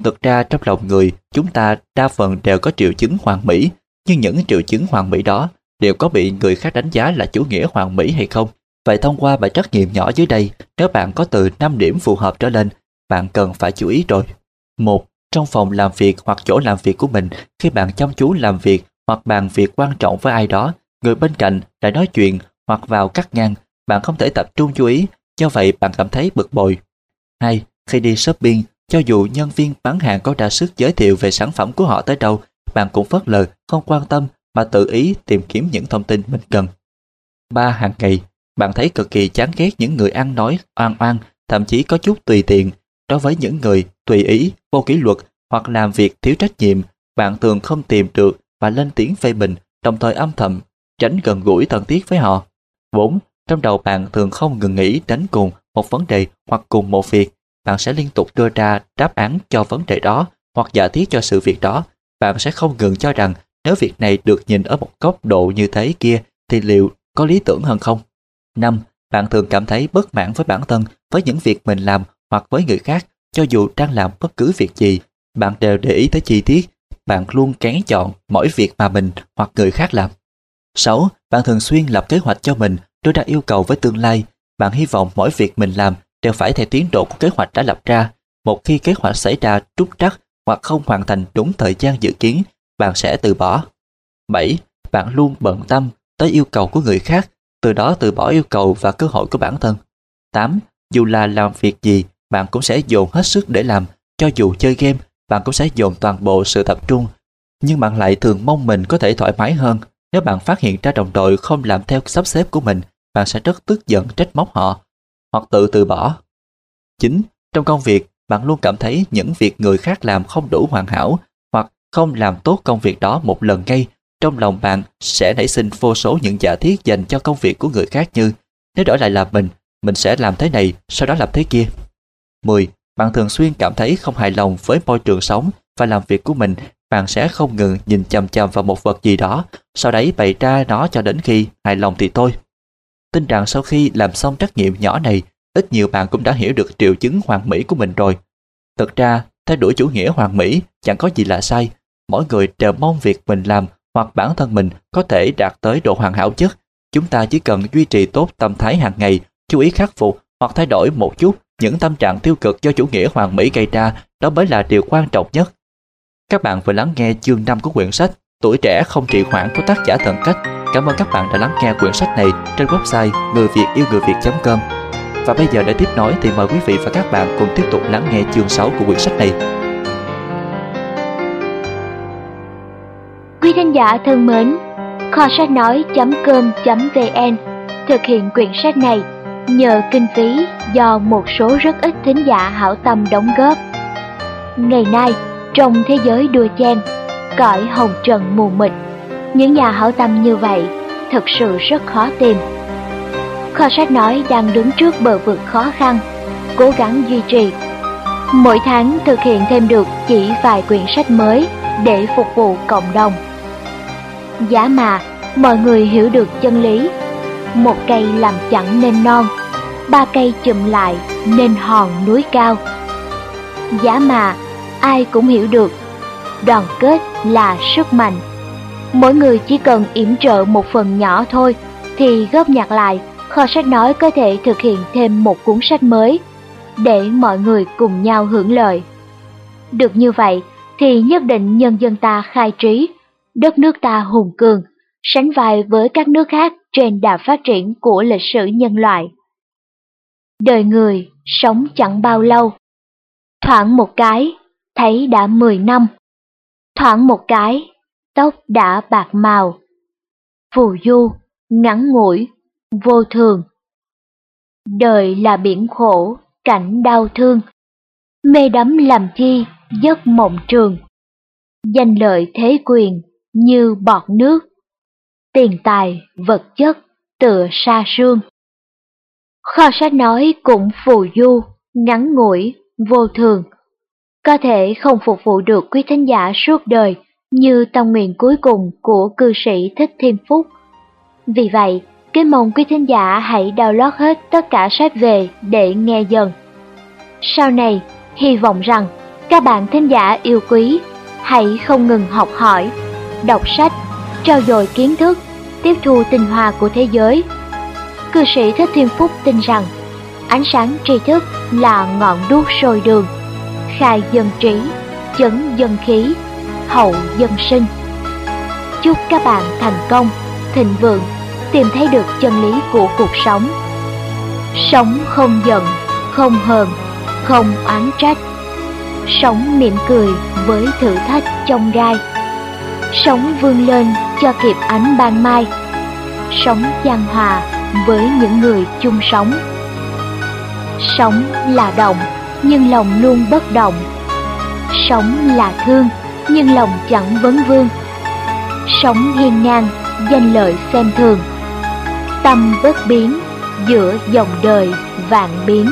Thực ra trong lòng người, chúng ta đa phần đều có triệu chứng hoàn mỹ, nhưng những triệu chứng hoàn mỹ đó đều có bị người khác đánh giá là chủ nghĩa hoàn mỹ hay không. Vậy thông qua bài trắc nghiệm nhỏ dưới đây, nếu bạn có từ 5 điểm phù hợp trở lên, bạn cần phải chú ý rồi. một Trong phòng làm việc hoặc chỗ làm việc của mình, khi bạn chăm chú làm việc hoặc bàn việc quan trọng với ai đó, người bên cạnh lại nói chuyện hoặc vào cắt ngang, bạn không thể tập trung chú ý, do vậy bạn cảm thấy bực bội. hai Khi đi shopping, cho dù nhân viên bán hàng có đa sức giới thiệu về sản phẩm của họ tới đâu, bạn cũng phớt lờ, không quan tâm mà tự ý tìm kiếm những thông tin mình cần. 3. Hàng ngày, bạn thấy cực kỳ chán ghét những người ăn nói oan oan, thậm chí có chút tùy tiện. Đối với những người tùy ý, vô kỷ luật hoặc làm việc thiếu trách nhiệm, bạn thường không tìm được và lên tiếng phê bình, đồng thời âm thầm, tránh gần gũi thân thiết với họ. 4. Trong đầu bạn thường không ngừng nghĩ đến cùng một vấn đề hoặc cùng một việc, bạn sẽ liên tục đưa ra đáp án cho vấn đề đó hoặc giả thiết cho sự việc đó. Bạn sẽ không ngừng cho rằng nếu việc này được nhìn ở một góc độ như thế kia thì liệu có lý tưởng hơn không? 5. Bạn thường cảm thấy bất mãn với bản thân, với những việc mình làm hoặc với người khác, cho dù đang làm bất cứ việc gì, bạn đều để ý tới chi tiết, bạn luôn kén chọn mỗi việc mà mình hoặc người khác làm. 6. Bạn thường xuyên lập kế hoạch cho mình, đưa ra yêu cầu với tương lai. Bạn hy vọng mỗi việc mình làm đều phải theo tiến độ của kế hoạch đã lập ra. Một khi kế hoạch xảy ra trúc trắc hoặc không hoàn thành đúng thời gian dự kiến, bạn sẽ từ bỏ. 7. Bạn luôn bận tâm tới yêu cầu của người khác, từ đó từ bỏ yêu cầu và cơ hội của bản thân. 8. Dù là làm việc gì, bạn cũng sẽ dồn hết sức để làm, cho dù chơi game, bạn cũng sẽ dồn toàn bộ sự tập trung. Nhưng bạn lại thường mong mình có thể thoải mái hơn. Nếu bạn phát hiện ra đồng đội không làm theo sắp xếp của mình, bạn sẽ rất tức giận trách móc họ, hoặc tự từ bỏ. 9. Trong công việc, bạn luôn cảm thấy những việc người khác làm không đủ hoàn hảo, hoặc không làm tốt công việc đó một lần ngay, trong lòng bạn sẽ nảy sinh vô số những giả thiết dành cho công việc của người khác như nếu đổi lại là mình, mình sẽ làm thế này, sau đó làm thế kia. 10. bạn thường xuyên cảm thấy không hài lòng với môi trường sống và làm việc của mình, bạn sẽ không ngừng nhìn chằm chằm vào một vật gì đó, sau đấy bày ra nó cho đến khi hài lòng thì thôi. Tin rằng sau khi làm xong trách nhiệm nhỏ này, ít nhiều bạn cũng đã hiểu được triệu chứng hoàn mỹ của mình rồi. Thực ra, theo đuổi chủ nghĩa hoàn mỹ chẳng có gì là sai. Mỗi người đều mong việc mình làm hoặc bản thân mình có thể đạt tới độ hoàn hảo nhất. Chúng ta chỉ cần duy trì tốt tâm thái hàng ngày, chú ý khắc phục hoặc thay đổi một chút những tâm trạng tiêu cực do chủ nghĩa hoàn mỹ gây ra, đó mới là điều quan trọng nhất. Các bạn vừa lắng nghe chương 5 của quyển sách Tuổi trẻ không trì hoãn của tác giả Thần Cách. Cảm ơn các bạn đã lắng nghe quyển sách này trên website người việt yêu người việt.com. Và bây giờ để tiếp nối thì mời quý vị và các bạn cùng tiếp tục lắng nghe chương 6 của quyển sách này. Quý thính giả thân mến, kho sách nói.com.vn thực hiện quyển sách này nhờ kinh phí do một số rất ít thính giả hảo tâm đóng góp. Ngày nay, trong thế giới đua chen, cõi hồng trần mù mịt, những nhà hảo tâm như vậy thật sự rất khó tìm. Kho sách nói đang đứng trước bờ vực khó khăn, cố gắng duy trì. Mỗi tháng thực hiện thêm được chỉ vài quyển sách mới để phục vụ cộng đồng. Giá mà mọi người hiểu được chân lý, một cây làm chẳng nên non, ba cây chùm lại nên hòn núi cao. Giá mà ai cũng hiểu được, đoàn kết là sức mạnh. Mỗi người chỉ cần yểm trợ một phần nhỏ thôi thì góp nhặt lại kho sách nói có thể thực hiện thêm một cuốn sách mới để mọi người cùng nhau hưởng lợi. Được như vậy thì nhất định nhân dân ta khai trí, đất nước ta hùng cường, sánh vai với các nước khác trên đà phát triển của lịch sử nhân loại. Đời người sống chẳng bao lâu, thoảng một cái thấy đã 10 năm, thoảng một cái tóc đã bạc màu. Phù du, ngắn ngủi, vô thường. Đời là biển khổ, cảnh đau thương, mê đắm làm chi, giấc mộng trường. Danh lợi thế quyền như bọt nước, tiền tài, vật chất tựa sa sương. Kho sách nói cũng phù du, ngắn ngủi, vô thường. Có thể không phục vụ được quý thính giả suốt đời như tâm nguyện cuối cùng của cư sĩ Thích Thiên Phúc. Vì vậy, Kính mong quý thính giả hãy download hết tất cả sách về để nghe dần. Sau này, hy vọng rằng các bạn thính giả yêu quý hãy không ngừng học hỏi, đọc sách, trao dồi kiến thức, tiếp thu tinh hoa của thế giới. Cư sĩ Thích Thiên Phúc tin rằng ánh sáng tri thức là ngọn đuốc sôi đường, khai dân trí, chấn dân khí, hậu dân sinh. Chúc các bạn thành công, thịnh vượng tìm thấy được chân lý của cuộc sống. Sống không giận, không hờn, không oán trách. Sống mỉm cười với thử thách trong gai. Sống vươn lên cho kịp ánh ban mai. Sống chan hòa với những người chung sống. Sống là động, nhưng lòng luôn bất động. Sống là thương, nhưng lòng chẳng vấn vương. Sống hiên ngang, danh lợi xem thường tâm bất biến giữa dòng đời vạn biến